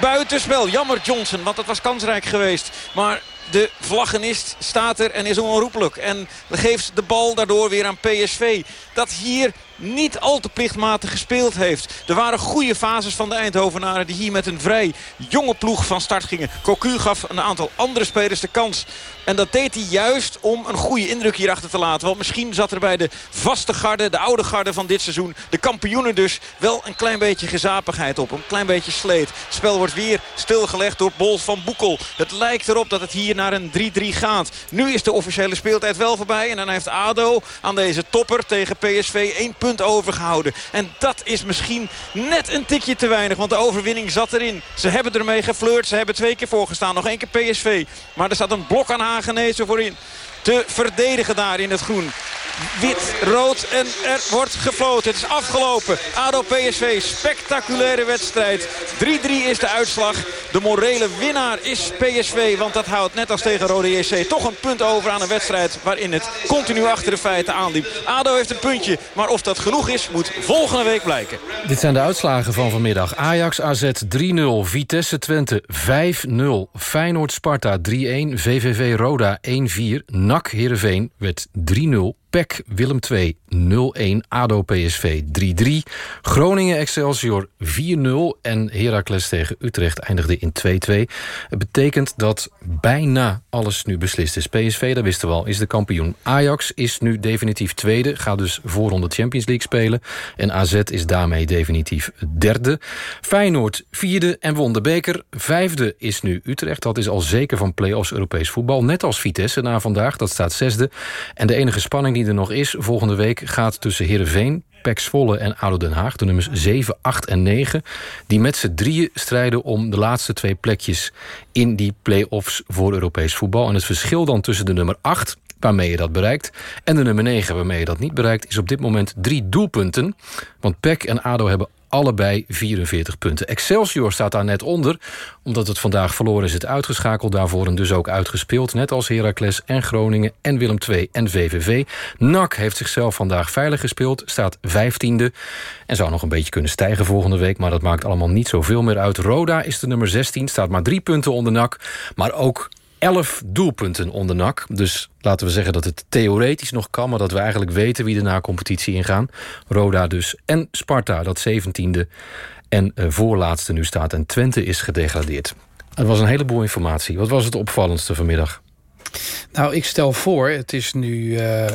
Speaker 4: buitenspel. Jammer Johnson, want dat was kansrijk geweest. Maar de vlaggenist staat er en is onherroepelijk. En geeft de bal daardoor weer aan PSV. Dat hier niet al te plichtmatig gespeeld heeft. Er waren goede fases van de Eindhovenaren die hier met een vrij jonge ploeg van start gingen. Cocu gaf een aantal andere spelers de kans. En dat deed hij juist om een goede indruk hier achter te laten. Want misschien zat er bij de vaste garde, de oude garde van dit seizoen... de kampioenen dus wel een klein beetje gezapigheid op. Een klein beetje sleet. Het spel wordt weer stilgelegd door Bol van Boekel. Het lijkt erop dat het hier naar een 3-3 gaat. Nu is de officiële speeltijd wel voorbij. En dan heeft ADO aan deze topper tegen PSV één punt overgehouden. En dat is misschien net een tikje te weinig. Want de overwinning zat erin. Ze hebben ermee geflirt. Ze hebben twee keer voorgestaan. Nog één keer PSV. Maar er staat een blok aan Hagenezen voorin te verdedigen daar in het groen. wit, rood en er wordt gefloten. Het is afgelopen. ADO PSV, spectaculaire wedstrijd. 3-3 is de uitslag. De morele winnaar is PSV, want dat houdt net als tegen Rode JC toch een punt over aan een wedstrijd waarin het continu achter de feiten aanliep. ADO heeft een puntje, maar of dat genoeg is, moet volgende week blijken.
Speaker 2: Dit zijn de uitslagen van vanmiddag. Ajax AZ 3-0, Vitesse Twente 5-0, Feyenoord Sparta 3-1, VVV Roda 1-4, NAC Heerenveen werd 3-0, PEC Willem 2 0-1, ADO PSV 3-3, Groningen Excelsior 4-0 en Heracles tegen Utrecht eindigde in 2-2. Het betekent dat bijna alles nu beslist is. PSV, dat wisten we al, is de kampioen. Ajax is nu definitief tweede, gaat dus voorronde Champions League spelen. En AZ is daarmee definitief derde. Feyenoord vierde en won de beker. Vijfde is nu Utrecht, dat is al zeker van play-offs Europees voetbal. Net als Vitesse na vandaag, dat staat zesde. En de enige spanning die er nog is volgende week gaat tussen Heerenveen, Pek Zwolle en ADO Den Haag. De nummers 7, 8 en 9. Die met z'n drieën strijden om de laatste twee plekjes... in die play-offs voor Europees voetbal. En het verschil dan tussen de nummer 8 waarmee je dat bereikt... en de nummer 9 waarmee je dat niet bereikt... is op dit moment drie doelpunten. Want PEC en ADO hebben allebei 44 punten. Excelsior staat daar net onder. Omdat het vandaag verloren is het uitgeschakeld daarvoor... en dus ook uitgespeeld, net als Heracles en Groningen... en Willem II en VVV. NAC heeft zichzelf vandaag veilig gespeeld, staat 15e... en zou nog een beetje kunnen stijgen volgende week... maar dat maakt allemaal niet zoveel meer uit. Roda is de nummer 16, staat maar drie punten onder NAC... maar ook 11 doelpunten onder NAC. Dus laten we zeggen dat het theoretisch nog kan... maar dat we eigenlijk weten wie er na competitie ingaan. Roda dus. En Sparta, dat 17e en uh, voorlaatste nu staat. En Twente is gedegradeerd. Het was een heleboel informatie. Wat was het opvallendste vanmiddag?
Speaker 12: Nou, ik stel voor, het is nu... Uh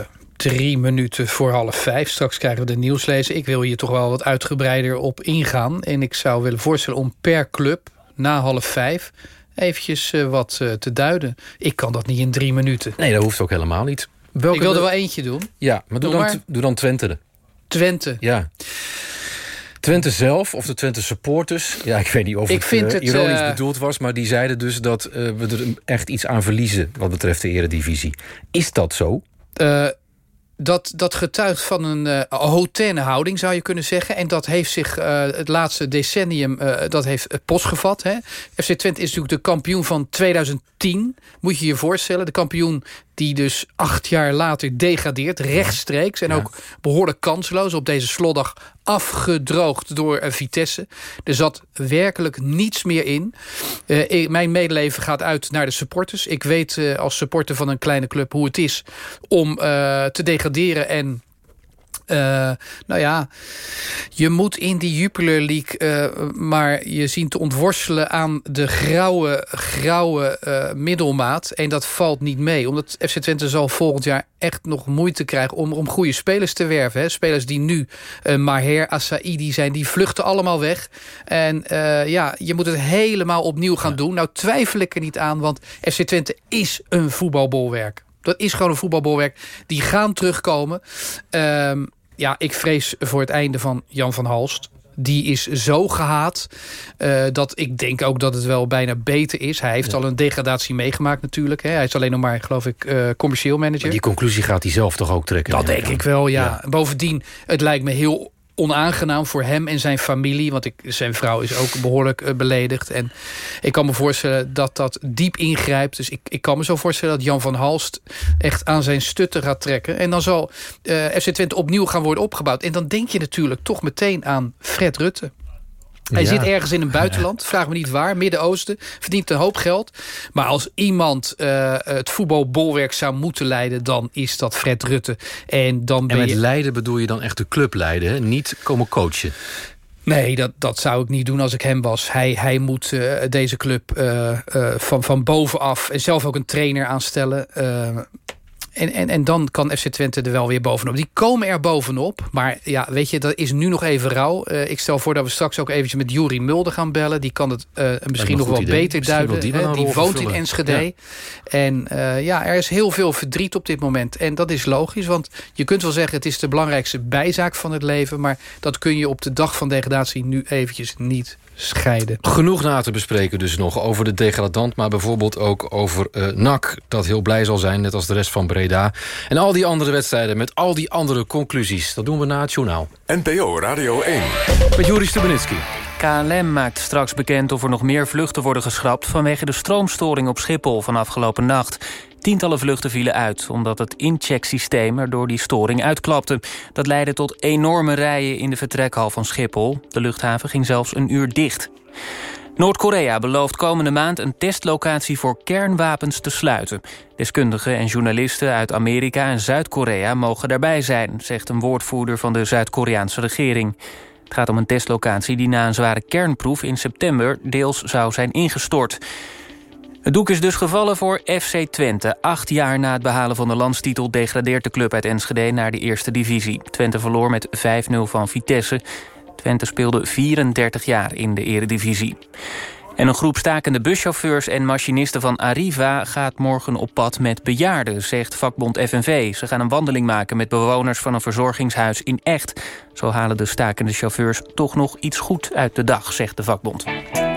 Speaker 12: drie minuten voor half vijf. Straks krijgen we de nieuwslezer. Ik wil hier toch wel wat uitgebreider op ingaan. En ik zou willen voorstellen om per club na half vijf eventjes uh, wat uh, te duiden. Ik kan dat niet in drie minuten.
Speaker 2: Nee, dat hoeft ook helemaal niet.
Speaker 12: Welke ik wil er wel eentje doen.
Speaker 2: Ja, maar doe, doe, dan, doe dan Twente.
Speaker 12: Twente.
Speaker 2: Ja. Twente zelf, of de Twente supporters... ja, ik weet niet of ik het, uh, het ironisch bedoeld was... maar die zeiden dus dat we er echt iets aan verliezen... wat betreft de eredivisie. Is dat zo?
Speaker 12: Dat, dat getuigt van een uh, houding, zou je kunnen zeggen. En dat heeft zich uh, het laatste decennium uh, dat heeft postgevat. Hè. FC Twente is natuurlijk de kampioen van 2010. Moet je je voorstellen. De kampioen die dus acht jaar later degradeert, rechtstreeks... en ook behoorlijk kansloos op deze slotdag afgedroogd door Vitesse. Er zat werkelijk niets meer in. Uh, mijn medeleven gaat uit naar de supporters. Ik weet uh, als supporter van een kleine club hoe het is om uh, te degraderen en uh, nou ja, je moet in die Jupiler League uh, maar je zien te ontworstelen aan de grauwe, grauwe uh, middelmaat. En dat valt niet mee. Omdat FC Twente zal volgend jaar echt nog moeite krijgen om, om goede spelers te werven. Hè. Spelers die nu Maher, Asaidi zijn, die vluchten allemaal weg. En ja, je moet het helemaal opnieuw gaan doen. Nou twijfel ik er niet aan, want FC Twente is een voetbalbolwerk. Dat is gewoon een voetbalbolwerk. Die gaan terugkomen. Um, ja, ik vrees voor het einde van Jan van Halst. Die is zo gehaat uh, dat ik denk ook dat het wel bijna beter is. Hij heeft ja. al een degradatie meegemaakt natuurlijk. Hè. Hij is alleen nog maar, geloof ik, uh, commercieel manager.
Speaker 2: Maar die conclusie gaat hij zelf toch ook trekken?
Speaker 12: Dat denk ik wel, ja. ja. Bovendien, het lijkt me heel onaangenaam voor hem en zijn familie. Want ik, zijn vrouw is ook behoorlijk uh, beledigd. En ik kan me voorstellen dat dat diep ingrijpt. Dus ik, ik kan me zo voorstellen dat Jan van Halst echt aan zijn stutten gaat trekken. En dan zal uh, FC Twente opnieuw gaan worden opgebouwd. En dan denk je natuurlijk toch meteen aan Fred Rutte. Hij ja. zit ergens in een buitenland, vraag me niet waar, Midden-Oosten, verdient een hoop geld. Maar als iemand uh, het voetbalbolwerk zou moeten leiden, dan is dat Fred Rutte. En, dan ben
Speaker 2: en met
Speaker 12: je...
Speaker 2: leiden bedoel je dan echt de club leiden, hè? niet komen coachen?
Speaker 12: Nee, dat, dat zou ik niet doen als ik hem was. Hij, hij moet uh, deze club uh, uh, van, van bovenaf en zelf ook een trainer aanstellen. En, en, en dan kan FC Twente er wel weer bovenop. Die komen er bovenop. Maar ja, weet je, dat is nu nog even rauw. Uh, ik stel voor dat we straks ook eventjes met Juri Mulder gaan bellen. Die kan het uh, misschien nog wel idee. beter misschien duiden. Die, die woont in Enschede. Ja. En uh, ja, er is heel veel verdriet op dit moment. En dat is logisch, want je kunt wel zeggen... het is de belangrijkste bijzaak van het leven. Maar dat kun je op de dag van degradatie nu eventjes niet scheiden.
Speaker 2: Genoeg na te bespreken dus nog over de degradant... maar bijvoorbeeld ook over uh, NAC, dat heel blij zal zijn... net als de rest van Breda. En al die andere wedstrijden met al die andere conclusies. Dat doen we na het journaal.
Speaker 1: NPO Radio 1.
Speaker 2: Met Juri Stubenitski.
Speaker 3: KLM maakt straks bekend of er nog meer vluchten worden geschrapt... vanwege de stroomstoring op Schiphol van afgelopen nacht. Tientallen vluchten vielen uit, omdat het inchecksysteem er door die storing uitklapte. Dat leidde tot enorme rijen in de vertrekhal van Schiphol. De luchthaven ging zelfs een uur dicht. Noord-Korea belooft komende maand een testlocatie voor kernwapens te sluiten. Deskundigen en journalisten uit Amerika en Zuid-Korea mogen daarbij zijn... zegt een woordvoerder van de Zuid-Koreaanse regering. Het gaat om een testlocatie die na een zware kernproef in september... deels zou zijn ingestort. Het doek is dus gevallen voor FC Twente. Acht jaar na het behalen van de landstitel degradeert de club uit Enschede naar de eerste divisie. Twente verloor met 5-0 van Vitesse. Twente speelde 34 jaar in de eredivisie. En een groep stakende buschauffeurs en machinisten van Arriva... gaat morgen op pad met bejaarden, zegt vakbond FNV. Ze gaan een wandeling maken met bewoners van een verzorgingshuis in Echt. Zo halen de stakende chauffeurs toch nog iets goed uit de dag, zegt de vakbond.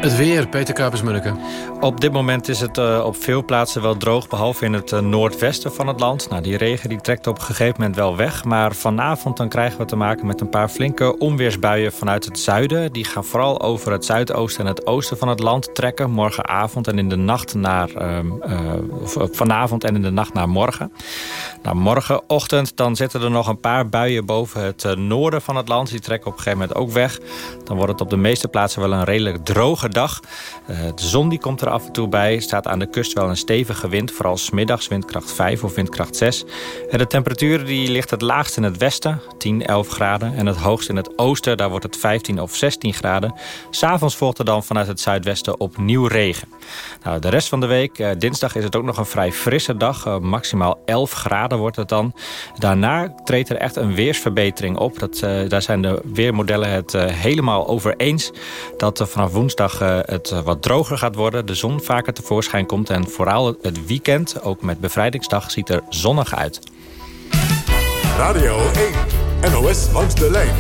Speaker 2: Het weer, Peter Kuipers-Munneke.
Speaker 21: Op dit moment is het uh, op veel plaatsen wel droog... behalve in het uh, noordwesten van het land. Nou, die regen die trekt op een gegeven moment wel weg. Maar vanavond dan krijgen we te maken met een paar flinke onweersbuien... vanuit het zuiden. Die gaan vooral over het zuidoosten en het oosten van het land trekken. Morgenavond en in de nacht naar... Uh, vanavond en in de nacht naar morgen. Nou, morgenochtend dan zitten er nog een paar buien boven het noorden van het land. Die trekken op een gegeven moment ook weg. Dan wordt het op de meeste plaatsen wel een redelijk droge dag. Uh, de zon die komt er af en toe bij. Staat aan de kust wel een stevige wind. Vooral smiddags windkracht 5 of windkracht 6. En de temperatuur die ligt het laagst in het westen. 10, 11 graden. En het hoogst in het oosten. Daar wordt het 15 of 16 graden. S'avonds volgt er dan vanuit het zuidwesten opnieuw regen. Nou, de rest van de week, uh, dinsdag is het ook nog een vrij frisse dag. Uh, maximaal 11 graden wordt het dan. Daarna treedt er echt een weersverbetering op. Dat, daar zijn de weermodellen het helemaal over eens. Dat vanaf woensdag het wat droger gaat worden. De zon vaker tevoorschijn komt. En vooral het weekend, ook met bevrijdingsdag, ziet er zonnig uit.
Speaker 1: Radio 1, NOS langs de lijn.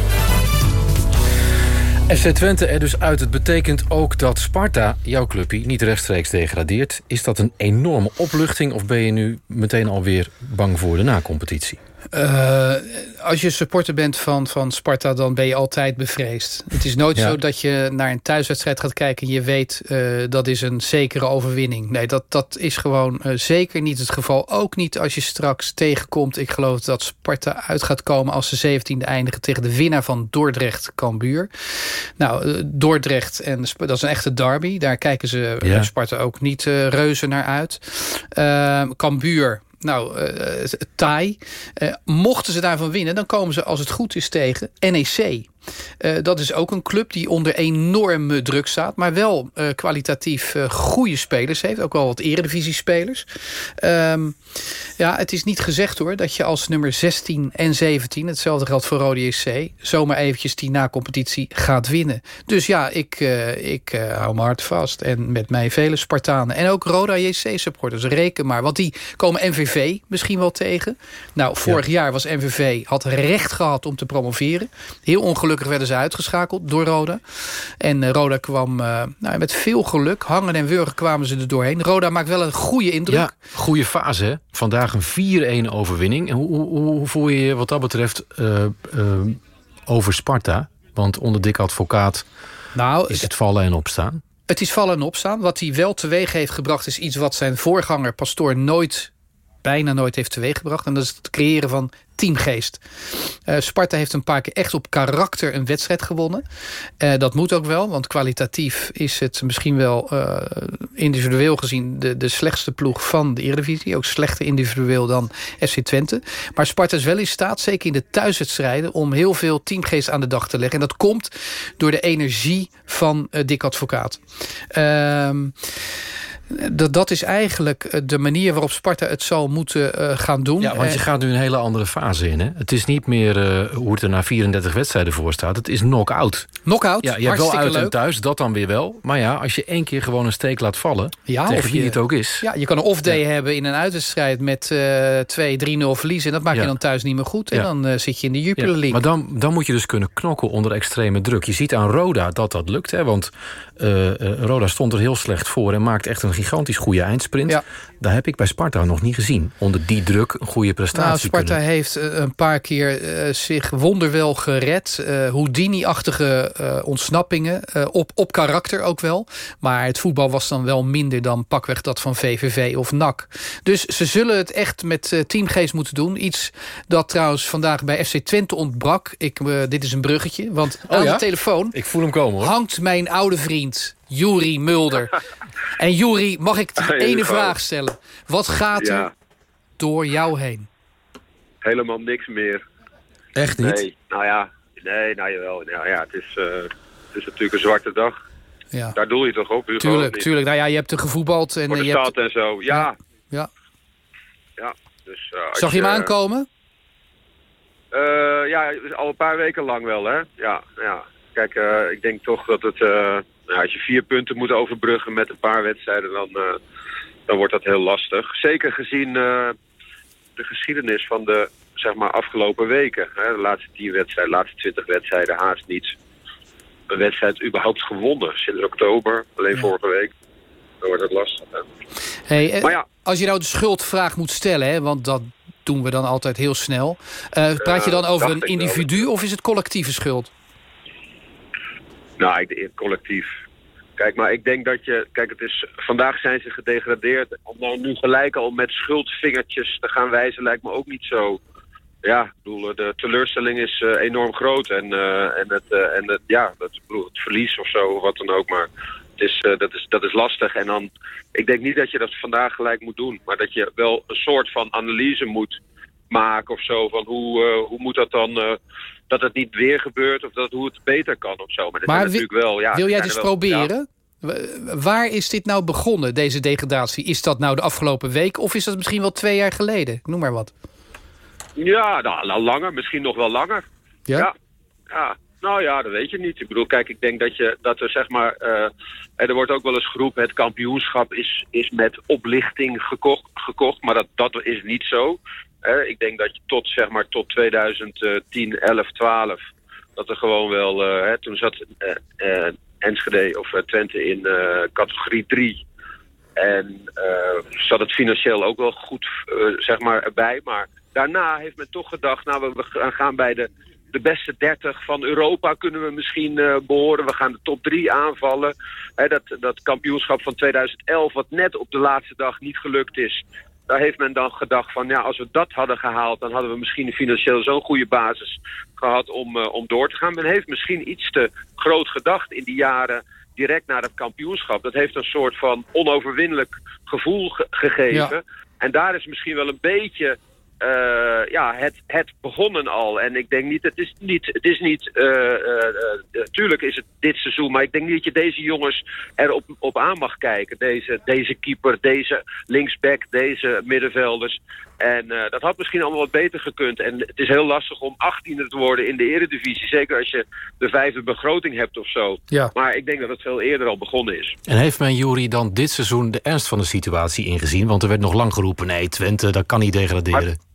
Speaker 2: FC Twente er dus uit. Het betekent ook dat Sparta, jouw clubje, niet rechtstreeks degradeert. Is dat een enorme opluchting of ben je nu meteen alweer bang voor de nacompetitie?
Speaker 12: Uh, als je supporter bent van, van Sparta, dan ben je altijd bevreesd. Het is nooit
Speaker 2: Ja.
Speaker 12: zo dat je naar een thuiswedstrijd gaat kijken... en je weet, uh, dat is een zekere overwinning. Nee, dat, dat is gewoon uh, zeker niet het geval. Ook niet als je straks tegenkomt. Ik geloof dat Sparta uit gaat komen als ze 17e eindigen... tegen de winnaar van Dordrecht-Cambuur. Nou, uh, Dordrecht, en dat is een echte derby. Daar kijken ze
Speaker 2: Ja.
Speaker 12: Sparta ook niet uh, reuze naar uit. Uh, Cambuur... Nou, uh, taai. Uh, mochten ze daarvan winnen, dan komen ze als het goed is tegen NEC. Uh, dat is ook een club die onder enorme druk staat... maar wel uh, kwalitatief uh, goede spelers heeft. Ook wel wat eredivisiespelers. Um, ja, het is niet gezegd hoor... dat je als nummer 16 en 17... hetzelfde geldt voor Rode JC... zomaar eventjes die na-competitie gaat winnen. Dus ja, ik, ik hou mijn hart vast. En met mij vele Spartanen. En ook Roda JC-supporters. Reken maar. Want die komen MVV misschien wel tegen. Nou, vorig ja. jaar was MVV... had recht gehad om te promoveren. Heel ongelukkig werden ze uitgeschakeld door Roda. En uh, Roda kwam uh, nou, met veel geluk. Hangen en wurgen kwamen ze er doorheen. Roda maakt wel een goede indruk.
Speaker 2: Ja, goede fase. Hè? Vandaag een 4-1 overwinning. En hoe, hoe, hoe voel je je wat dat betreft uh, over Sparta? Want onder dik advocaat nou, is het vallen en opstaan.
Speaker 12: Het is vallen en opstaan. Wat hij wel teweeg heeft gebracht... is iets wat zijn voorganger Pastoor nooit bijna nooit heeft teweeggebracht. En dat is het creëren van teamgeest. Uh, Sparta heeft een paar keer echt op karakter een wedstrijd gewonnen. Uh, dat moet ook wel, want kwalitatief is het misschien wel uh, individueel gezien de, de slechtste ploeg van de Eredivisie. Ook slechter individueel dan FC Twente. Maar Sparta is wel in staat, zeker in de thuiswedstrijden, om heel veel teamgeest aan de dag te leggen. En dat komt door de energie van Dick Advocaat. Ehm Dat, dat is eigenlijk eh, de manier waarop Sparta het zal moeten uh, gaan doen.
Speaker 2: Ja, want je gaat nu een hele andere fase in. Hè? Het is niet meer uh, hoe het er na 34 wedstrijden voor staat. Het is knock-out.
Speaker 12: Knock-out,
Speaker 2: Ja, je hebt wel uit leuk. en thuis, dat dan weer wel. Maar ja, als je één keer gewoon een steek laat vallen... Ja, tegen wie het ook is.
Speaker 12: Ja, je kan een off-day ja. hebben in een uitwedstrijd... met uh, 2, 3-0 verliezen. En dat maak je dan thuis niet meer goed. En dan zit je in de Jupiler League.
Speaker 2: Maar dan, dan moet je dus kunnen knokken onder extreme druk. Je ziet aan Roda dat dat lukt. Hè? Want Roda stond er heel slecht voor... en maakt echt een gigantisch goede eindsprint. Ja. Daar heb ik bij Sparta nog niet gezien. Onder die druk een goede prestatie
Speaker 12: nou, Sparta
Speaker 2: kunnen.
Speaker 12: heeft een paar keer uh, zich wonderwel gered. Uh, Houdini-achtige uh, ontsnappingen. op, op karakter ook wel. Maar het voetbal was dan wel minder dan pakweg dat van VVV of NAC. Dus ze zullen het echt met teamgeest moeten doen. Iets dat trouwens vandaag bij FC Twente ontbrak. Ik, dit is een bruggetje. Want oh, aan ja? de telefoon
Speaker 2: ik voel hem komen, hoor.
Speaker 12: hangt mijn oude vriend Juri Mulder. en Juri, mag ik de ene vraag stellen? Wat gaat ja. er door jou heen?
Speaker 22: Helemaal niks meer.
Speaker 2: Echt niet?
Speaker 22: Nee, nou ja, nee, nou jawel. Nou ja, het is, uh, het is natuurlijk een zwarte dag. Ja. Daar doel je toch op, Hugo?
Speaker 12: Tuurlijk, tuurlijk. Nou ja, je hebt er gevoetbald. En
Speaker 22: Voor de
Speaker 12: je
Speaker 22: stad
Speaker 12: hebt...
Speaker 22: en zo, ja.
Speaker 12: Ja.
Speaker 22: ja dus, uh,
Speaker 12: Zag je hem aankomen?
Speaker 22: Uh, ja, al een paar weken lang wel, hè. Ja, ja. Kijk, ik denk toch dat het... Nou, als je vier punten moet overbruggen met een paar wedstrijden, dan, uh, dan wordt dat heel lastig. Zeker gezien uh, de geschiedenis van de zeg maar, afgelopen weken. Hè? De laatste tien wedstrijden, de laatste twintig wedstrijden, haast niets. Een wedstrijd überhaupt gewonnen sinds oktober, alleen ja. vorige week. Dan wordt het lastig. Hè?
Speaker 12: Hey, maar ja, als je nou de schuldvraag moet stellen, hè, want dat doen we dan altijd heel snel. Uh, praat je dan over een individu of is het collectieve schuld?
Speaker 22: Nou, ik, collectief. Kijk, maar ik denk dat je... Kijk, het is, vandaag zijn ze gedegradeerd. Om nou nu gelijk al met schuldvingertjes te gaan wijzen lijkt me ook niet zo... Ja, ik bedoel, de teleurstelling is uh, enorm groot. En, uh, en, het, uh, en het, ja, dat, bedoel, het verlies of zo, wat dan ook. Maar het is, dat, is, dat is lastig. En dan, ik denk niet dat je dat vandaag gelijk moet doen. Maar dat je wel een soort van analyse moet maken of zo. Van hoe, hoe moet dat dan dat het niet weer gebeurt of dat hoe het beter kan of zo. Maar, dat
Speaker 12: maar
Speaker 22: natuurlijk wel, ja,
Speaker 12: wil jij dus wel, proberen? Ja. Waar is dit nou begonnen, deze degradatie? Is dat nou de afgelopen week of is dat misschien wel twee jaar geleden? Noem maar wat.
Speaker 22: Ja, nou, langer. Misschien nog wel langer. Ja? ja? ja. Nou ja, dat weet je niet. Ik bedoel, kijk, ik denk dat, je, dat er zeg maar... Uh, er wordt ook wel eens geroepen, het kampioenschap is, is met oplichting gekocht, gekocht. Maar dat, dat is niet zo. Uh, ik denk dat je tot, zeg maar, tot 2010, 11, 12... dat er gewoon wel... Uh, hè, toen zat Enschede of Twente in categorie 3... En zat het financieel ook wel goed zeg maar, erbij. Maar daarna heeft men toch gedacht... nou, we gaan bij de de beste 30 van Europa kunnen we misschien uh, behoren. We gaan de top 3 aanvallen. Dat, dat kampioenschap van 2011, wat net op de laatste dag niet gelukt is... daar heeft men dan gedacht van, ja, als we dat hadden gehaald... dan hadden we misschien financieel zo'n goede basis gehad om, uh, om door te gaan. Men heeft misschien iets te groot gedacht in die jaren direct na het kampioenschap. Dat heeft een soort van onoverwinnelijk gevoel ge gegeven. Ja. En daar is misschien wel een beetje uh, ja, het, het begonnen al. En ik denk niet, het is niet, het is niet, uh, tuurlijk is het dit seizoen, maar ik denk niet dat je deze jongens erop op aan mag kijken. Deze, deze keeper, deze linksback, deze middenvelders. En dat had misschien allemaal wat beter gekund. En het is heel lastig om achttiende te worden in de eredivisie. Zeker als je de vijfde begroting hebt of zo.
Speaker 12: Ja.
Speaker 22: Maar ik denk dat het veel eerder al begonnen is.
Speaker 2: En heeft men, Jury, dan dit seizoen de ernst van de situatie ingezien? Want er werd nog lang geroepen, nee, Twente, dat kan niet degraderen.
Speaker 22: Maar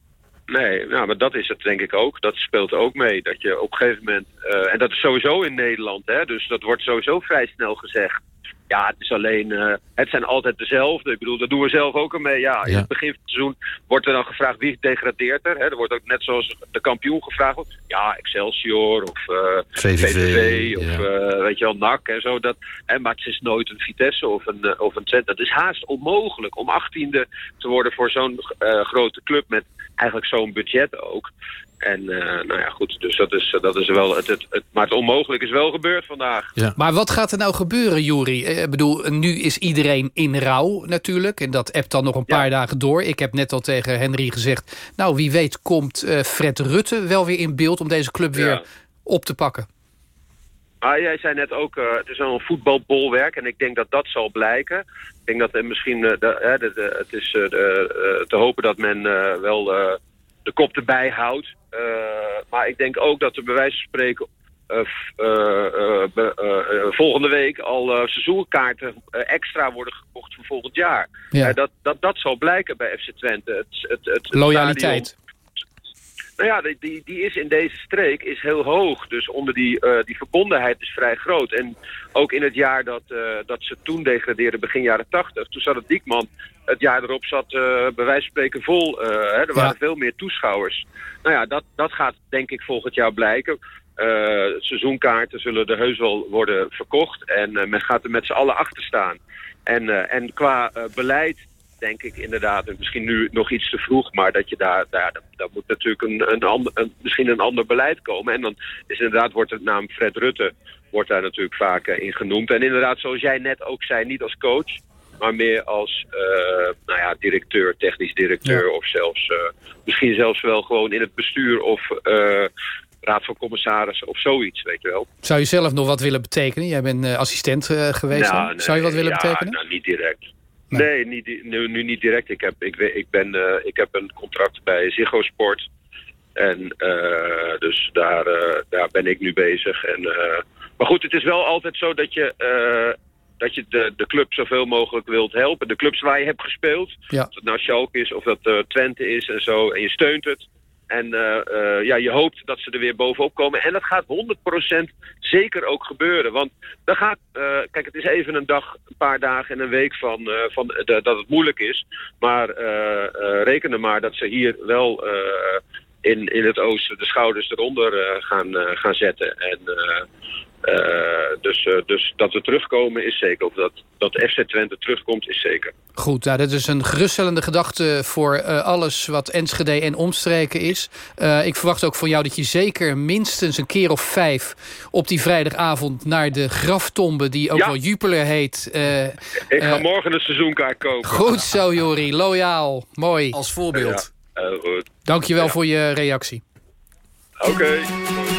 Speaker 22: Nee, nou, maar dat is het denk ik ook. Dat speelt ook mee. Dat je op een gegeven moment... Uh, en dat is sowieso in Nederland, hè. Dus dat wordt sowieso vrij snel gezegd. Ja, het is alleen... Uh, het zijn altijd dezelfde. Ik bedoel, dat doen we zelf ook al mee. Ja, in het begin van het seizoen wordt er dan gevraagd... wie degradeert er? Hè? Er wordt ook net zoals de kampioen gevraagd. Ja, Excelsior of uh,
Speaker 2: VVV,
Speaker 22: VVV of
Speaker 2: ja.
Speaker 22: weet je wel, NAC en zo. Dat, hè, maar het is nooit een Vitesse of een, of een. Het is haast onmogelijk om achttiende te worden voor zo'n grote club... met eigenlijk zo'n budget ook. En uh, nou ja, goed, dus dat is, dat is wel het, het, het, Maar het onmogelijk is wel gebeurd vandaag.
Speaker 12: Ja. Maar wat gaat er nou gebeuren, Juri? Ik bedoel, nu is iedereen in rouw natuurlijk. En dat appt dan nog een paar dagen door. Ik heb net al tegen Henry gezegd... nou, wie weet komt uh, Fred Rutte wel weer in beeld... om deze club weer ja. op te pakken.
Speaker 22: Maar jij zei net ook, uh, het is een voetbalbolwerk en ik denk dat dat zal blijken. Ik denk dat er misschien, uh, de, de, de, het is uh, te hopen dat men wel de kop erbij houdt. maar ik denk ook dat er bij wijze van spreken volgende week al seizoenkaarten extra worden gekocht voor volgend jaar.
Speaker 12: Ja.
Speaker 22: dat, dat, dat zal blijken bij FC Twente. Het, het, het,
Speaker 12: Loyaliteit.
Speaker 22: Stadion, nou ja, die, die is in deze streek is heel hoog. Dus onder die, uh, die verbondenheid is vrij groot. En ook in het jaar dat, uh, dat ze toen degradeerden, begin jaren tachtig... toen zat het Diekman, het jaar erop zat uh, bij wijze van spreken vol. hè, er waren veel meer toeschouwers. Nou ja, dat, dat gaat denk ik volgend jaar blijken. seizoenkaarten zullen er heus wel worden verkocht. En men gaat er met z'n allen achter staan. En, en qua beleid denk ik inderdaad, misschien nu nog iets te vroeg, maar dat je daar, daar, daar moet natuurlijk een, een, ander, een, misschien een ander beleid komen. En dan is inderdaad, wordt het naam Fred Rutte, wordt daar natuurlijk vaak uh, in genoemd. En inderdaad, zoals jij net ook zei, niet als coach, maar meer als uh, nou ja, directeur, technisch directeur ja. of zelfs, uh, misschien zelfs wel gewoon in het bestuur of raad van commissarissen of zoiets, weet je wel.
Speaker 12: Zou je zelf nog wat willen betekenen? Jij bent assistent geweest.
Speaker 22: Nou, nee,
Speaker 12: Zou je wat willen
Speaker 22: ja,
Speaker 12: betekenen?
Speaker 22: Nou, niet direct. Nee, niet, nu, nu, niet direct. Ik heb, ik, ik, ben, uh, ik heb een contract bij Ziggo Sport. En uh, dus daar, uh, daar ben ik nu bezig. En, maar goed, het is wel altijd zo dat je, dat je de, de club zoveel mogelijk wilt helpen. De clubs waar je hebt gespeeld,
Speaker 12: ja.
Speaker 22: of het nou Schalke is of dat Twente is en zo. En je steunt het. En uh, uh, ja, je hoopt dat ze er weer bovenop komen. En dat gaat 100% zeker ook gebeuren. Want dan gaat, uh, kijk, het is even een dag, een paar dagen en een week van, van dat het moeilijk is. Maar reken er maar dat ze hier wel in, in het oosten de schouders eronder gaan, gaan zetten. En uh, dus, uh, dus dat we terugkomen is zeker. Of dat, dat FC Twente terugkomt is zeker.
Speaker 12: Goed, nou, dat is een geruststellende gedachte voor uh, alles wat Enschede en omstreken is. ik verwacht ook van jou dat je zeker minstens een keer of vijf... op die vrijdagavond naar de graftombe, die ook
Speaker 22: ja.
Speaker 12: wel Jupiler heet.
Speaker 22: ik ga morgen een seizoenkaart kopen.
Speaker 12: Goed zo, Jori. Loyaal. Mooi.
Speaker 2: Als voorbeeld.
Speaker 22: Ja, goed.
Speaker 12: Dank je wel voor je reactie.
Speaker 22: Oké. Okay.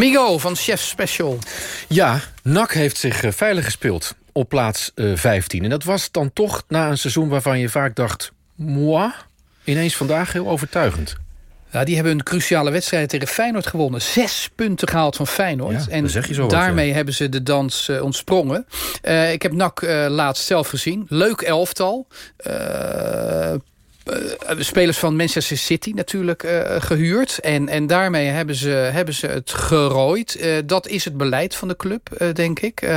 Speaker 23: Amigo
Speaker 12: van Chef Special.
Speaker 2: Ja, NAC heeft zich eh, veilig gespeeld op plaats eh, 15. En dat was dan toch na een seizoen waarvan je vaak dacht... moi, ineens vandaag heel overtuigend.
Speaker 12: Ja, die hebben een cruciale wedstrijd tegen Feyenoord gewonnen. Zes punten gehaald van Feyenoord.
Speaker 2: Ja,
Speaker 12: en
Speaker 2: wat,
Speaker 12: daarmee
Speaker 2: ja.
Speaker 12: hebben ze de dans eh, ontsprongen. Eh, ik heb NAC eh, laatst zelf gezien. Leuk elftal. Eh, spelers van Manchester City natuurlijk eh, gehuurd. En, en daarmee hebben ze, hebben ze het gerooid. Eh, dat is het beleid van de club, denk ik.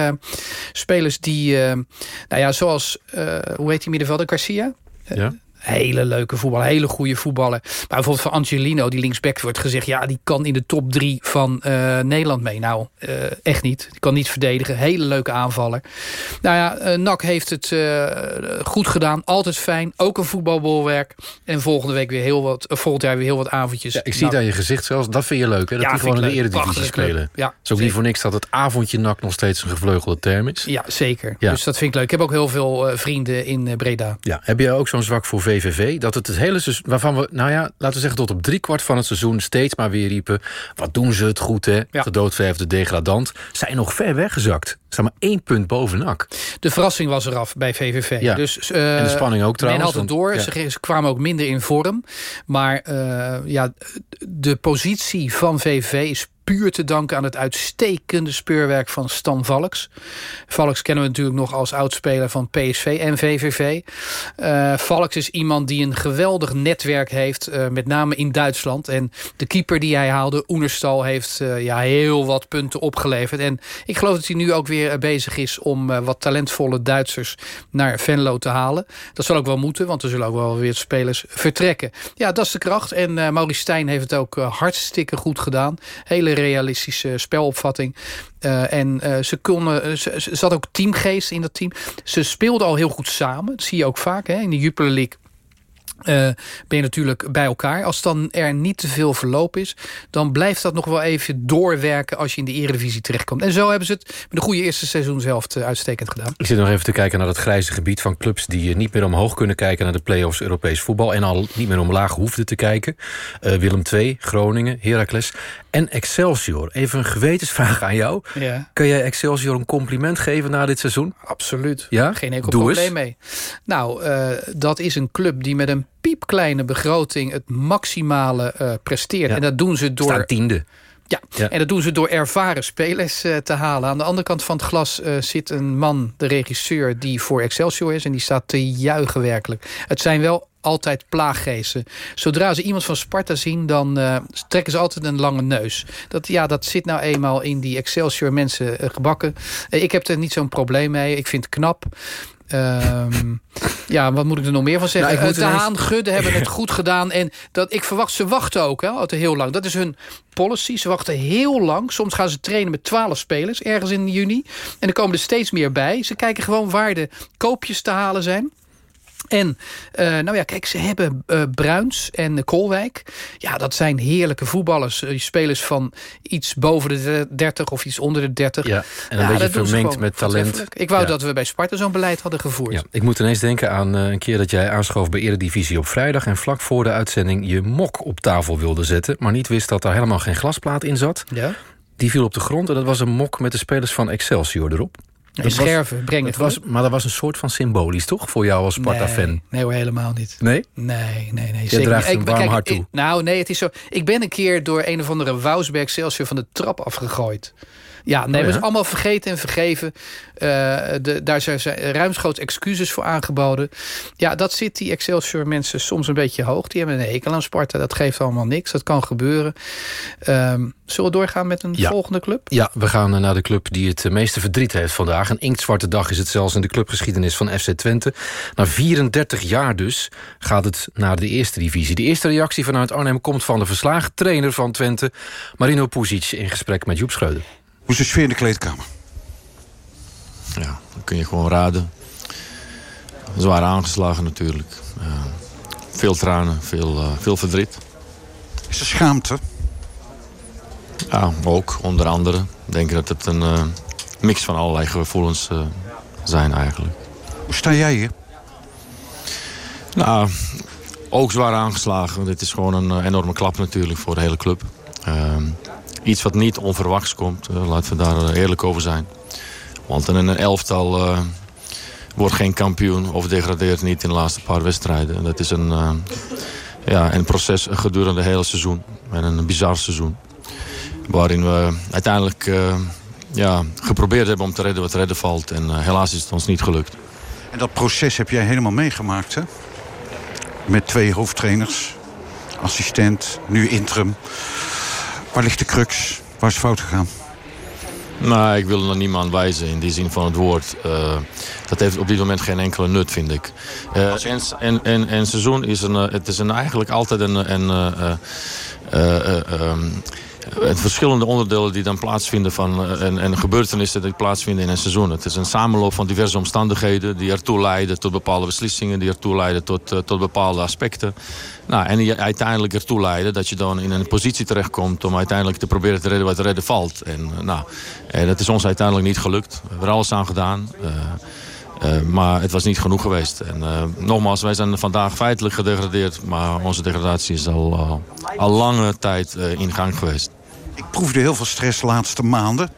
Speaker 12: Spelers die, nou ja, zoals, hoe heet die middenvelder, Garcia?
Speaker 2: Ja.
Speaker 12: Hele leuke voetballer, hele goede voetballer. Maar bijvoorbeeld van Angelino, die linksback wordt gezegd... ja, die kan in de top drie van eh, Nederland mee. Nou, eh, echt niet. Die kan niet verdedigen. Hele leuke aanvaller. Nou ja, eh, NAC heeft het goed gedaan. Altijd fijn. Ook een voetbalbolwerk. En volgende week weer heel wat, volgend jaar weer heel wat avondjes.
Speaker 2: Ja, ik zie
Speaker 12: Nou,
Speaker 2: het aan je gezicht zelfs. Dat vind je leuk, hè? Dat
Speaker 12: Ja,
Speaker 2: die gewoon in de eredivisie spelen.
Speaker 12: Ja,
Speaker 2: het is ook niet voor niks dat het avondje nak nog steeds een gevleugelde term is.
Speaker 12: Ja, zeker.
Speaker 2: Ja.
Speaker 12: Dus dat vind ik leuk. Ik heb ook heel veel vrienden in Breda.
Speaker 2: Ja, heb je ook zo'n zwak voor VVV? Dat het het hele seizoen, waarvan we, nou ja, laten we zeggen tot op driekwart van het seizoen steeds maar weer riepen. Wat doen ze het goed, hè? De doodverfde degradant. Zijn nog ver weggezakt. Staan maar één punt boven NAC.
Speaker 12: De verrassing was eraf bij VVV.
Speaker 2: Ja.
Speaker 12: Dus, eh,
Speaker 2: En de spanning ook trouwens,
Speaker 12: Men had het door.
Speaker 2: ja.
Speaker 12: Ze kwamen ook minder in vorm. Maar eh, ja, de positie van VVV is puur te danken aan het uitstekende speurwerk van Stan Valks. Valks kennen we natuurlijk nog als oudspeler van PSV en VVV. Eh Valks is iemand die een geweldig netwerk heeft, eh, met name in Duitsland. En de keeper die hij haalde, Oenerstal, heeft eh, ja, heel wat punten opgeleverd. En ik geloof dat hij nu ook weer bezig is om wat talentvolle Duitsers naar Venlo te halen. Dat zal ook wel moeten, want er zullen ook wel weer spelers vertrekken. Ja, dat is de kracht. En Maurice Stijn heeft het ook hartstikke goed gedaan. Hele realistische spelopvatting. Eh, en eh, ze konden, eh, ze, ze zat ook teamgeest in dat team. Ze speelden al heel goed samen. Dat zie je ook vaak hè, in de Jupiler League. Eh, ben je natuurlijk bij elkaar. Als dan er niet te veel verloop is... dan blijft dat nog wel even doorwerken... als je in de eredivisie terechtkomt. En zo hebben ze het met de goede eerste seizoenshelft eh, uitstekend gedaan.
Speaker 2: Ik zit nog even te kijken naar het grijze gebied van clubs... die eh, niet meer omhoog kunnen kijken naar de play-offs Europees voetbal... en al niet meer omlaag hoefden te kijken. Willem II, Groningen, Heracles en Excelsior. Even een gewetensvraag aan jou.
Speaker 12: Ja.
Speaker 2: Kun jij Excelsior een compliment geven na dit seizoen?
Speaker 12: Absoluut.
Speaker 2: Ja?
Speaker 12: Geen enkel probleem mee. Nou, dat is een club die met een piepkleine begroting... het maximale eh, presteert.
Speaker 2: Ja.
Speaker 12: En dat doen ze door...
Speaker 2: Staan tiende.
Speaker 12: Ja,
Speaker 2: Ja.
Speaker 12: en dat doen ze door ervaren spelers eh, te halen. Aan de andere kant van het glas eh, zit een man, de regisseur... die voor Excelsior is en die staat te juichen werkelijk. Het zijn wel altijd plaaggeesten. Zodra ze iemand van Sparta zien, dan trekken ze altijd een lange neus. Dat, ja, dat zit nou eenmaal in die Excelsior mensen gebakken. Ik heb er niet zo'n probleem mee. Ik vind het knap. Ehm, ja, wat moet ik er nog meer van zeggen?
Speaker 2: Nou,
Speaker 12: Eh, de Haan, Gudde hebben het goed gedaan. En dat, ik verwacht, ze wachten ook hè, altijd heel lang. Dat is hun policy. Ze wachten heel lang. Soms gaan ze trainen met 12 spelers ergens in juni. En er komen er steeds meer bij. Ze kijken gewoon waar de koopjes te halen zijn. En, eh, nou ja, kijk, ze hebben eh, Bruins en Kolwijk. Ja, dat zijn heerlijke voetballers. Eh, spelers van iets boven de 30 of iets onder de 30.
Speaker 2: Ja, en een beetje vermengd met talent.
Speaker 12: Ik wou
Speaker 2: Ja.
Speaker 12: dat we bij Sparta zo'n beleid hadden gevoerd.
Speaker 2: Ja, ik moet ineens denken aan een keer dat jij aanschoof bij Eredivisie op vrijdag... en vlak voor de uitzending je mok op tafel wilde zetten... maar niet wist dat daar helemaal geen glasplaat in zat.
Speaker 12: Ja.
Speaker 2: Die viel op de grond en dat was een mok met de spelers van Excelsior erop. Was-
Speaker 12: scherven, breng het
Speaker 2: was, Maar dat was een soort van symbolisch, toch? Voor jou als Sparta-fan.
Speaker 12: Nee, nee hoor, helemaal niet.
Speaker 2: Nee?
Speaker 12: Nee, nee, nee.
Speaker 2: Je draagt een warm hart toe.
Speaker 12: ik- nou, nee, het is zo. Ik ben een keer door een of andere Wousberg Celsius van de trap afgegooid. Ja, nee,
Speaker 2: Oh,
Speaker 12: we
Speaker 2: ja?
Speaker 12: is allemaal vergeten en vergeven. Eh, de, daar zijn, zijn ruimschoots excuses voor aangeboden. Ja, dat zit die Excelsior mensen soms een beetje hoog. Die hebben een hekel aan Sparta. Dat geeft allemaal niks. Dat kan gebeuren. Ehm, zullen we doorgaan met een
Speaker 2: Ja.
Speaker 12: volgende club?
Speaker 2: Ja, we gaan eh, naar de club die het meeste verdriet heeft vandaag. Een inktzwarte dag is het zelfs in de clubgeschiedenis van FC Twente. Na 34 jaar dus gaat het naar de eerste divisie. De eerste reactie vanuit Arnhem komt van de verslagen trainer van Twente... Marino Pusic in gesprek met Joep Schreuder.
Speaker 24: Hoe is de sfeer in de kleedkamer?
Speaker 25: Ja, dan kun je gewoon raden. Zwaar aangeslagen natuurlijk. Eh, veel tranen, veel, eh, veel verdriet.
Speaker 24: Is er schaamte?
Speaker 25: Ja, ook, onder andere. Ik denk dat het een eh, mix van allerlei gevoelens zijn eigenlijk.
Speaker 24: Hoe sta jij hier?
Speaker 25: Nou, ook zwaar aangeslagen. Dit is gewoon een enorme klap natuurlijk voor de hele club. Ehm, iets wat niet onverwachts komt, eh, laten we daar eh, eerlijk over zijn. Want in een elftal eh, wordt geen kampioen of degradeert niet in de laatste paar wedstrijden. En dat is een, ja, een proces gedurende het hele seizoen. En een bizar seizoen. Waarin we uiteindelijk ja, geprobeerd hebben om te redden wat redden valt. En helaas is het ons niet gelukt.
Speaker 24: En dat proces heb jij helemaal meegemaakt, hè? Met twee hoofdtrainers, assistent, nu interim. Waar ligt de crux? Waar is fout gegaan?
Speaker 25: Nou, ik wil er niemand wijzen in die zin van het woord. Eh, dat heeft op dit moment geen enkele nut, vind ik. Eh, en, en, en, en seizoen is een, eh, het is een, eigenlijk altijd een... een eh, eh, eh, ehm, het verschillende onderdelen die dan plaatsvinden van eh, en, en gebeurtenissen die plaatsvinden in een seizoen. Het is een samenloop van diverse omstandigheden die ertoe leiden tot bepaalde beslissingen, die ertoe leiden tot, eh, tot bepaalde aspecten. Nou, en die uiteindelijk ertoe leiden dat je dan in een positie terechtkomt om uiteindelijk te proberen te redden wat te redden valt. En, eh, nou, en dat is ons uiteindelijk niet gelukt. We hebben er alles aan gedaan. Eh, maar het was niet genoeg geweest. En eh, nogmaals, wij zijn vandaag feitelijk gedegradeerd. Maar onze degradatie is al, eh, al lange tijd in gang geweest.
Speaker 24: Ik proefde heel veel stress de laatste maanden.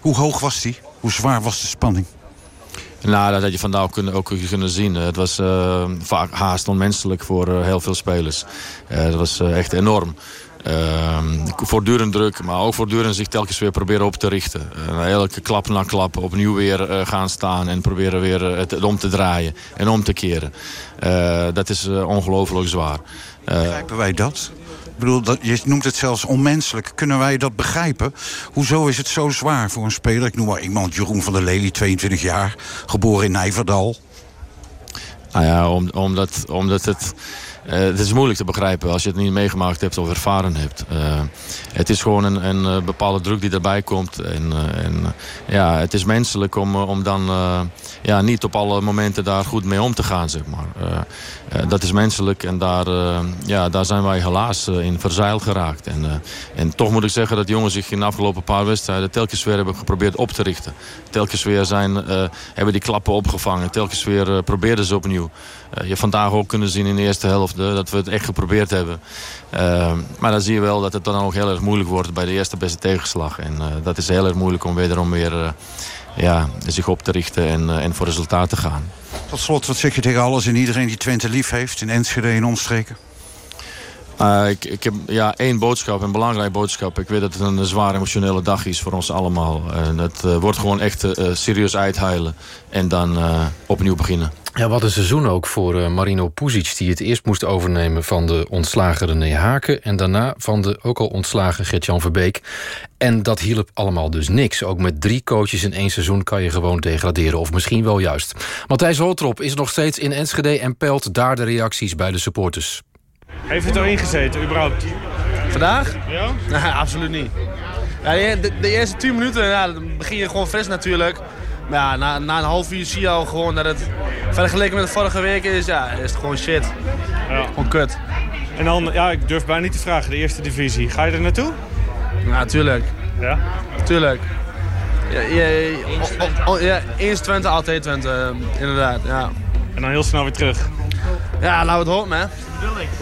Speaker 24: Hoe hoog was die? Hoe zwaar was de spanning?
Speaker 25: Nou, dat had je vandaag ook kunnen, ook kunnen zien. Het was vaak haast onmenselijk voor heel veel spelers. Dat was echt enorm. Ehm, voortdurend druk, maar ook voortdurend zich telkens weer proberen op te richten. Eh, elke klap na klap opnieuw weer eh, gaan staan en proberen weer eh, het, om te draaien en om te keren. Dat is ongelooflijk zwaar.
Speaker 24: Begrijpen wij dat? Ik bedoel, dat, je noemt het zelfs onmenselijk. Kunnen wij dat begrijpen? Hoezo is het zo zwaar voor een speler? Ik noem maar iemand, Jeroen van der Lely, 22 jaar. Geboren in Nijverdal.
Speaker 25: Nou ja, om, omdat, omdat het... eh, het is moeilijk te begrijpen als je het niet meegemaakt hebt of ervaren hebt. Eh, het is gewoon een, een eh, bepaalde druk die erbij komt. En, en ja, het is menselijk om, om dan ja, niet op alle momenten daar goed mee om te gaan, zeg maar. Eh, eh, dat is menselijk en daar, eh, ja, daar zijn wij helaas in verzeild geraakt. En, en toch moet ik zeggen dat jongens zich in de afgelopen paar wedstrijden telkens weer hebben geprobeerd op te richten. Telkens weer zijn, hebben die klappen opgevangen. Telkens weer probeerden ze opnieuw. Je hebt vandaag ook kunnen zien in de eerste helft dat we het echt geprobeerd hebben. Maar dan zie je wel dat het dan ook heel erg moeilijk wordt bij de eerste beste tegenslag. En dat is heel erg moeilijk om wederom weer ja, zich op te richten en, eh, en voor resultaat te gaan.
Speaker 24: Tot slot, wat zeg je tegen alles en iedereen die Twente lief heeft... in Enschede en omstreken?
Speaker 25: Uh, ik, ik heb ja, één boodschap, een belangrijke boodschap. Ik weet dat het een zwaar emotionele dag is voor ons allemaal. En het uh, wordt gewoon echt uh, serieus uithuilen en dan opnieuw beginnen.
Speaker 2: Ja, wat een seizoen ook voor uh, Marino Puzic... die het eerst moest overnemen van de ontslagen René Haken... en daarna van de ook al ontslagen Gert-Jan Verbeek. En dat hielp allemaal dus niks. Ook met drie coaches in één seizoen kan je gewoon degraderen. Of misschien wel juist. Matthijs Holtrop is nog steeds in Enschede... en pelt daar de reacties bij de supporters.
Speaker 20: Heeft het erin gezeten, überhaupt?
Speaker 26: Vandaag?
Speaker 20: Ja?
Speaker 26: Nee, absoluut niet. Ja, de, de, eerste 10 minuten ja, dan begin je gewoon fris natuurlijk. Maar ja, na, na een half uur zie je al gewoon dat het vergeleken met de vorige week is, ja, is het gewoon shit.
Speaker 20: Ja.
Speaker 26: Gewoon kut.
Speaker 20: En dan, ja, ik durf bijna niet te vragen, de eerste divisie. Ga je er naartoe?
Speaker 26: Ja, natuurlijk.
Speaker 20: Ja?
Speaker 26: Tuurlijk. Ja, ja, ja, ja, eens Twente, altijd Twente, inderdaad, ja.
Speaker 20: En dan heel snel weer terug?
Speaker 26: Ja, laten we het hopen, hè.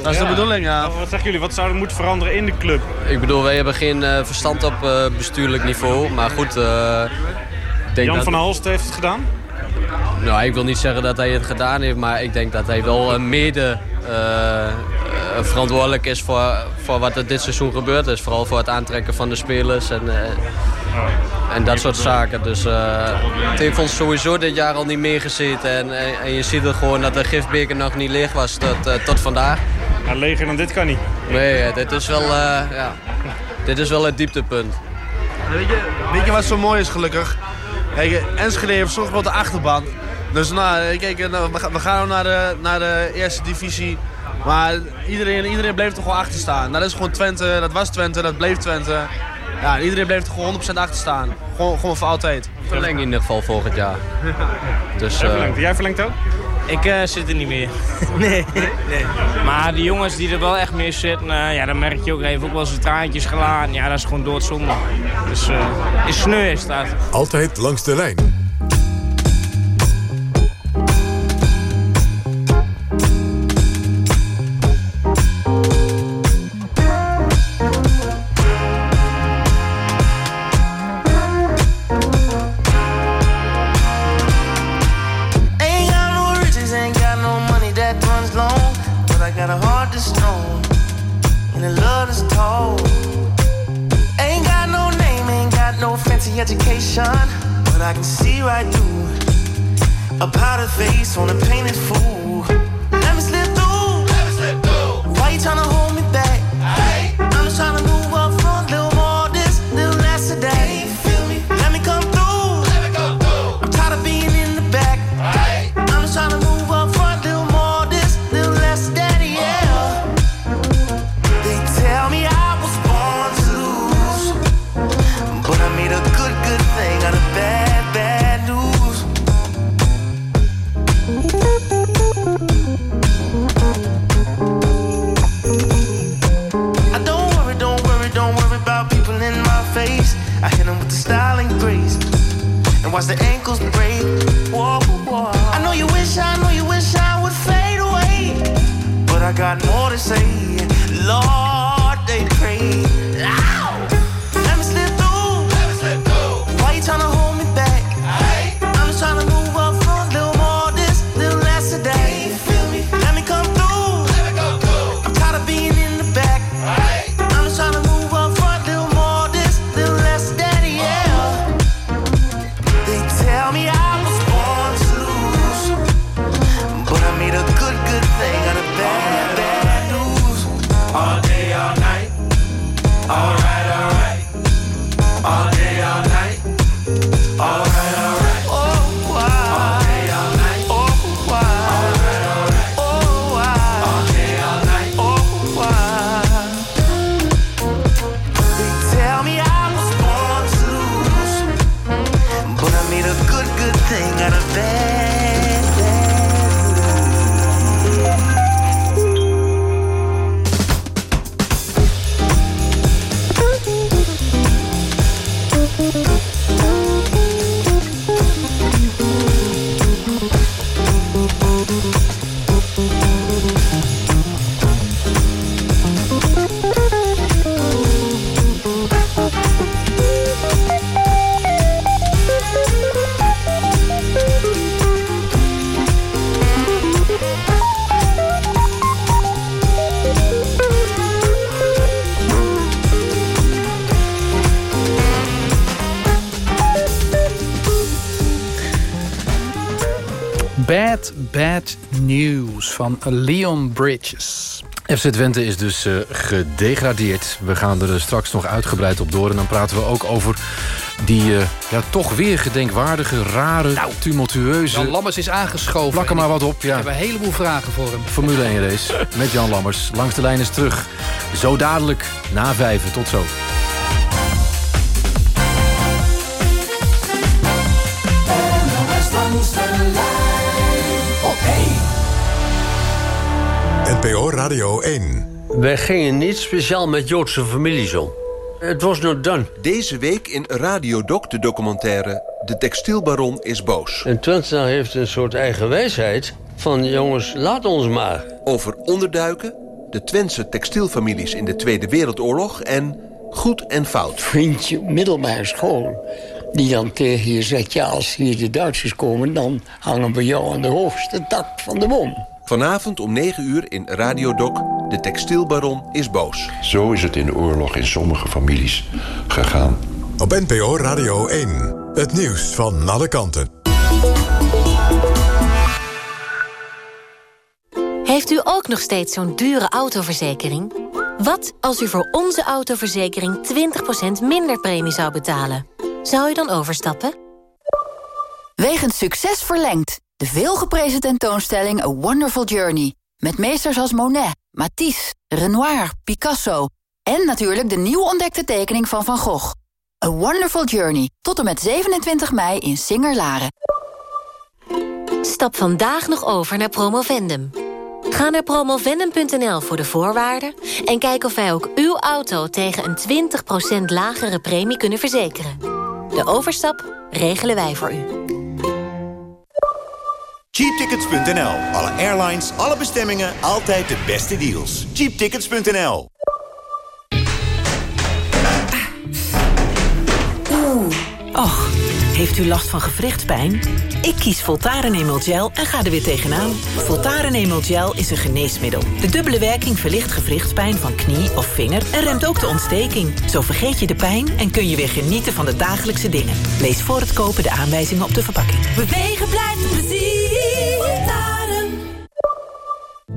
Speaker 26: Dat is
Speaker 20: ja.
Speaker 26: de bedoeling, ja.
Speaker 20: Wat zeggen jullie, wat zou er moeten veranderen in de club?
Speaker 27: Ik bedoel, wij hebben geen uh, verstand op uh, bestuurlijk niveau, maar goed... Uh,
Speaker 20: denk Jan dat... van Halst heeft het gedaan?
Speaker 27: Nou, ik wil niet zeggen dat hij het gedaan heeft, maar ik denk dat hij wel mede verantwoordelijk is voor, voor wat er dit seizoen gebeurd is. Vooral voor het aantrekken van de spelers en, en dat soort zaken. Dus het heeft ons sowieso dit jaar al niet meegezeten. En, en, en je ziet er gewoon dat de gifbeker nog niet leeg was tot, tot vandaag.
Speaker 20: Ja, leger dan dit kan niet.
Speaker 27: Nee, dit is wel, uh, ja, dit is wel het dieptepunt.
Speaker 26: Weet je, weet je wat zo mooi is gelukkig? Kijk, Enschede heeft zo'n grote achterban. Dus nou, kijk, nou, we gaan naar de, naar de eerste divisie. Maar iedereen, iedereen bleef er gewoon achter staan. Dat is gewoon Twente, dat was Twente, dat bleef Twente. Ja, iedereen bleef er gewoon 100% achter staan. Gewoon, gewoon voor altijd.
Speaker 27: Verleng in ieder geval volgend jaar.
Speaker 20: Dus, verlengt. Jij verlengt ook?
Speaker 28: Ik uh, zit er niet meer. nee. nee. Maar die jongens die er wel echt meer zitten, uh, ja, dan merk je ook, heeft ook wel zijn traantjes gelaten. Ja, dat is gewoon doodzonde. Dus uh, is sneu is dat.
Speaker 1: Altijd langs de lijn.
Speaker 29: was told. Ain't got no name, ain't got no fancy education, but I can see right through a powder face on a painted fool. Let me slip through. Let me slip through. Why you tryna hold me? Good, thing
Speaker 12: van Leon Bridges.
Speaker 2: FC Twente is dus eh, gedegradeerd. We gaan er straks nog uitgebreid op door. En dan praten we ook over die eh, ja, toch weer gedenkwaardige, rare, tumultueuze...
Speaker 12: Jan Lammers is aangeschoven.
Speaker 2: Plak er maar wat op, ja.
Speaker 12: heb een heleboel vragen voor hem.
Speaker 2: Formule 1 race met Jan Lammers. Langs de lijn is terug. Zo dadelijk na vijven. Tot zo.
Speaker 1: NPO Radio 1.
Speaker 30: Wij gingen niet speciaal met Joodse families om. Het was not done.
Speaker 24: Deze week in Radio Doc de documentaire De textielbaron is boos.
Speaker 30: En Twente heeft een soort eigen wijsheid van jongens, laat ons maar.
Speaker 24: Over onderduiken, de Twentse textielfamilies in de Tweede Wereldoorlog en goed en fout.
Speaker 31: Vriendje middelbare school. Die dan tegen je zegt, ja, als hier de Duitsers komen... dan hangen we jou aan de hoogste tak van de boom.
Speaker 24: Vanavond om 9 uur in Radio Doc De textielbaron is boos.
Speaker 32: Zo is het in de oorlog in sommige families gegaan.
Speaker 1: Op NPO Radio 1. Het nieuws van alle kanten.
Speaker 33: Heeft u ook nog steeds zo'n dure autoverzekering? Wat als u voor onze autoverzekering 20% minder premie zou betalen? Zou u dan overstappen?
Speaker 34: Wegens succes verlengd. De veelgeprezen tentoonstelling A Wonderful Journey. Met meesters als Monet, Matisse, Renoir, Picasso... en natuurlijk de nieuw ontdekte tekening van Van Gogh. A Wonderful Journey. Tot en met 27 mei in Singer-Laren.
Speaker 33: Stap vandaag nog over naar Promovendum. Ga naar promovendum.nl voor de voorwaarden... en kijk of wij ook uw auto tegen een 20% lagere premie kunnen verzekeren. De overstap regelen wij voor u.
Speaker 9: Cheaptickets.nl. Alle airlines, alle bestemmingen, altijd de beste deals. Cheaptickets.nl.
Speaker 35: Oeh, och, Heeft u last van gewrichtspijn? Ik kies Voltaren Emel Gel en ga er weer tegenaan. Voltaren Emel Gel is een geneesmiddel. De dubbele werking verlicht gewrichtspijn van knie of vinger... en remt ook de ontsteking. Zo vergeet je de pijn en kun je weer genieten van de dagelijkse dingen. Lees voor het kopen de aanwijzingen op de verpakking.
Speaker 36: Bewegen blijft plezier.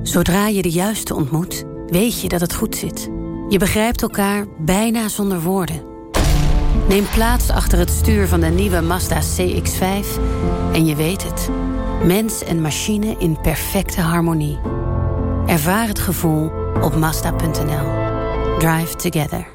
Speaker 34: Zodra je de juiste ontmoet, weet je dat het goed zit. Je begrijpt elkaar bijna zonder woorden. Neem plaats achter het stuur van de nieuwe Mazda CX-5 en je weet het. Mens en machine in perfecte harmonie. Ervaar het gevoel op Mazda.nl. Drive together.